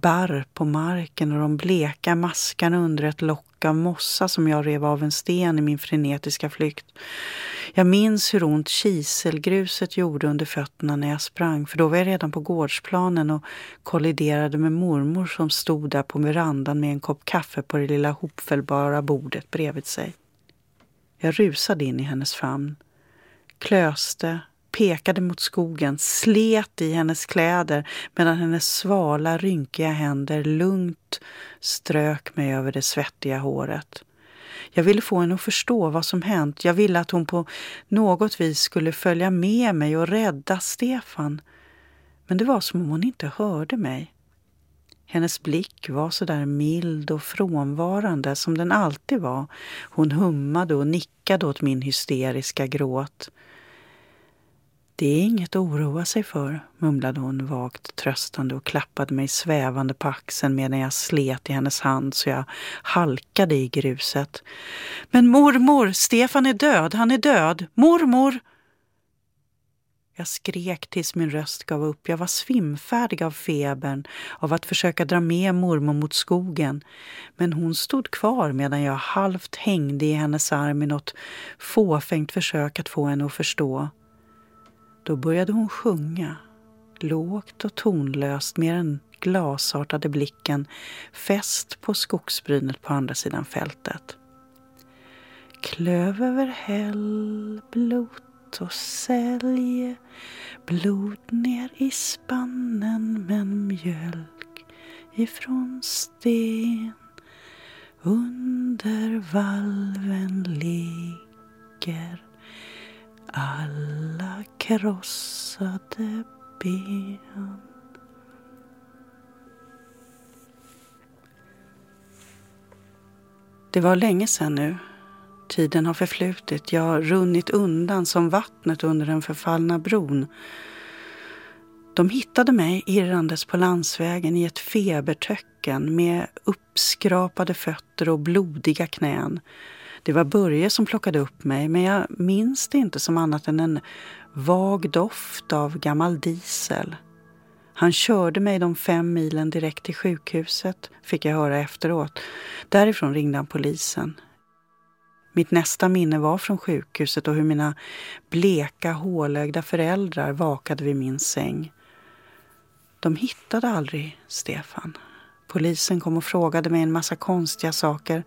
barr på marken och de bleka maskarna under ett lock av mossa som jag rev av en sten i min frenetiska flykt. Jag minns hur ont kiselgruset gjorde under fötterna när jag sprang för då var jag redan på gårdsplanen och kolliderade med mormor som stod där på verandan med en kopp kaffe på det lilla hopfällbara bordet bredvid sig. Jag rusade in i hennes famn klöste, pekade mot skogen, slet i hennes kläder medan hennes svala, rynkiga händer lugnt strök mig över det svettiga håret. Jag ville få henne att förstå vad som hänt. Jag ville att hon på något vis skulle följa med mig och rädda Stefan. Men det var som om hon inte hörde mig. Hennes blick var så där mild och frånvarande som den alltid var. Hon hummade och nickade åt min hysteriska gråt. Det är inget att oroa sig för, mumlade hon vagt tröstande och klappade mig svävande på axeln medan jag slet i hennes hand så jag halkade i gruset. Men mormor, Stefan är död, han är död, mormor! Jag skrek tills min röst gav upp. Jag var svimfärdig av febern, av att försöka dra med mormor mot skogen. Men hon stod kvar medan jag halvt hängde i hennes arm i något fåfängt försök att få henne att förstå. Då började hon sjunga, lågt och tonlöst med den glasartade blicken fäst på skogsbrynet på andra sidan fältet. Klöv över häll, blot och sälj blod ner i spannen men mjölk ifrån sten under valven ligger alla krossade ben. Det var länge sedan nu. Tiden har förflutit. Jag har runnit undan som vattnet under den förfallna bron. De hittade mig irrandes på landsvägen i ett febertöcken med uppskrapade fötter och blodiga knän. Det var Börje som plockade upp mig men jag minns det inte som annat än en vag doft av gammal diesel. Han körde mig de fem milen direkt till sjukhuset, fick jag höra efteråt. Därifrån ringde han polisen. Mitt nästa minne var från sjukhuset och hur mina bleka, hålögda föräldrar vakade vid min säng. De hittade aldrig Stefan. Polisen kom och frågade mig en massa konstiga saker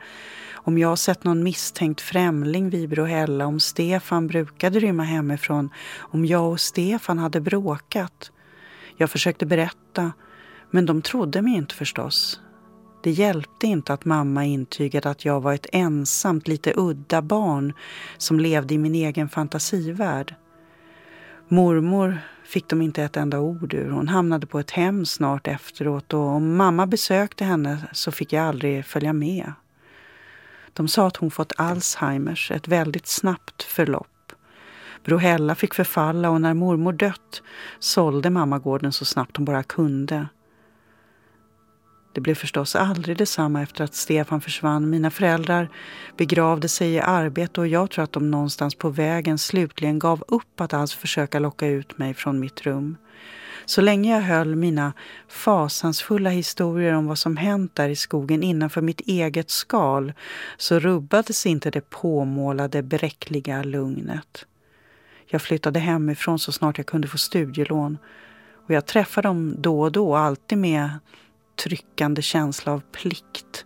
om jag sett någon misstänkt främling vid Brohälla, om Stefan brukade rymma hemifrån, om jag och Stefan hade bråkat. Jag försökte berätta, men de trodde mig inte förstås. Det hjälpte inte att mamma intygade att jag var ett ensamt, lite udda barn som levde i min egen fantasivärld. Mormor fick de inte ett enda ord ur. Hon hamnade på ett hem snart efteråt och om mamma besökte henne så fick jag aldrig följa med. De sa att hon fått Alzheimers, ett väldigt snabbt förlopp. Brohella fick förfalla och när mormor dött sålde mamma gården så snabbt hon bara kunde. Det blev förstås aldrig detsamma efter att Stefan försvann. Mina föräldrar begravde sig i arbete och jag tror att de någonstans på vägen slutligen gav upp att alls försöka locka ut mig från mitt rum. Så länge jag höll mina fasansfulla historier om vad som hänt där i skogen innanför mitt eget skal så rubbades inte det påmålade bräckliga lugnet. Jag flyttade hemifrån så snart jag kunde få studielån och jag träffade dem då och då, alltid med tryckande känsla av plikt.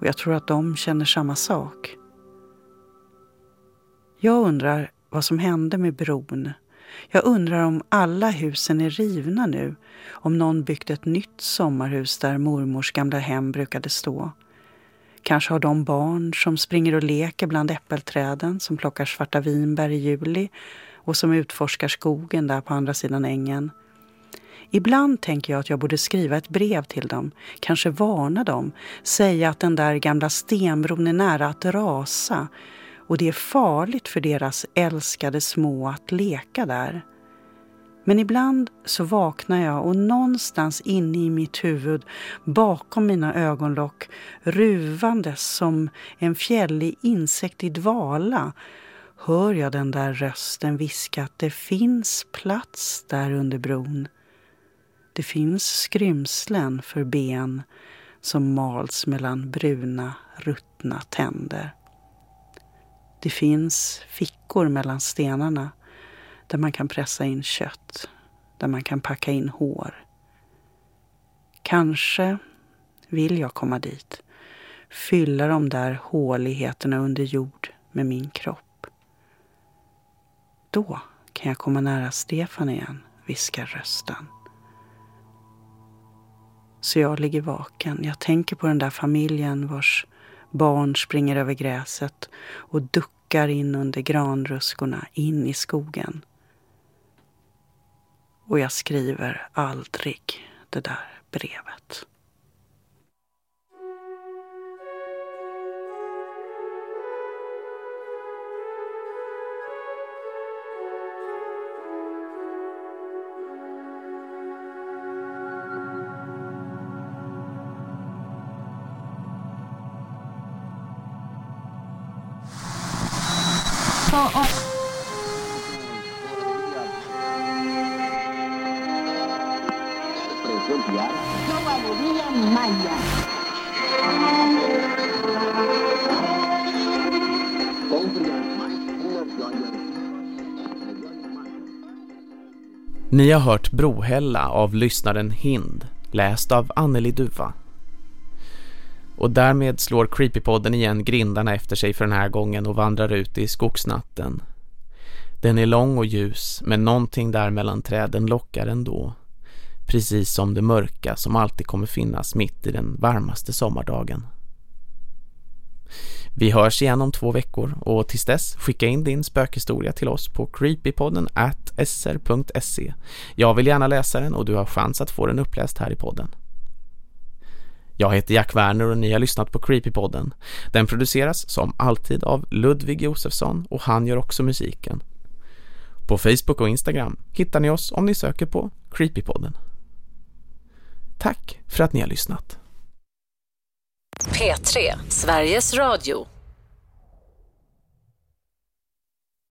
Och jag tror att de känner samma sak. Jag undrar vad som hände med bron. Jag undrar om alla husen är rivna nu. Om någon byggt ett nytt sommarhus där mormors gamla hem brukade stå. Kanske har de barn som springer och leker bland äppelträden, som plockar svarta vinbär i juli och som utforskar skogen där på andra sidan ängen. Ibland tänker jag att jag borde skriva ett brev till dem, kanske varna dem, säga att den där gamla stenbron är nära att rasa och det är farligt för deras älskade små att leka där. Men ibland så vaknar jag och någonstans inne i mitt huvud, bakom mina ögonlock, ruvandes som en fjällig insekt i dvala, hör jag den där rösten viska att det finns plats där under bron. Det finns skrymslen för ben som mals mellan bruna, ruttna tänder. Det finns fickor mellan stenarna där man kan pressa in kött, där man kan packa in hår. Kanske vill jag komma dit, fylla de där håligheterna under jord med min kropp. Då kan jag komma nära Stefan igen, viskar rösten. Så jag ligger vaken. Jag tänker på den där familjen vars barn springer över gräset och duckar in under granruskorna in i skogen. Och jag skriver aldrig det där brevet.
Ni har hört Brohälla av lyssnaren Hind, läst av Anneli Duva. Och därmed slår Creepypodden igen grindarna efter sig för den här gången och vandrar ut i skogsnatten. Den är lång och ljus, men någonting där mellan träden lockar ändå. Precis som det mörka som alltid kommer finnas mitt i den varmaste sommardagen. Vi hörs igen om två veckor och tills dess skicka in din spökhistoria till oss på creepypodden at sr.se. Jag vill gärna läsa den och du har chans att få den uppläst här i podden. Jag heter Jack Werner och ni har lyssnat på Creepypodden. Den produceras som alltid av Ludvig Josefsson och han gör också musiken. På Facebook och Instagram hittar ni oss om ni söker på Creepypodden. Tack för att ni har lyssnat.
P3, Sveriges Radio.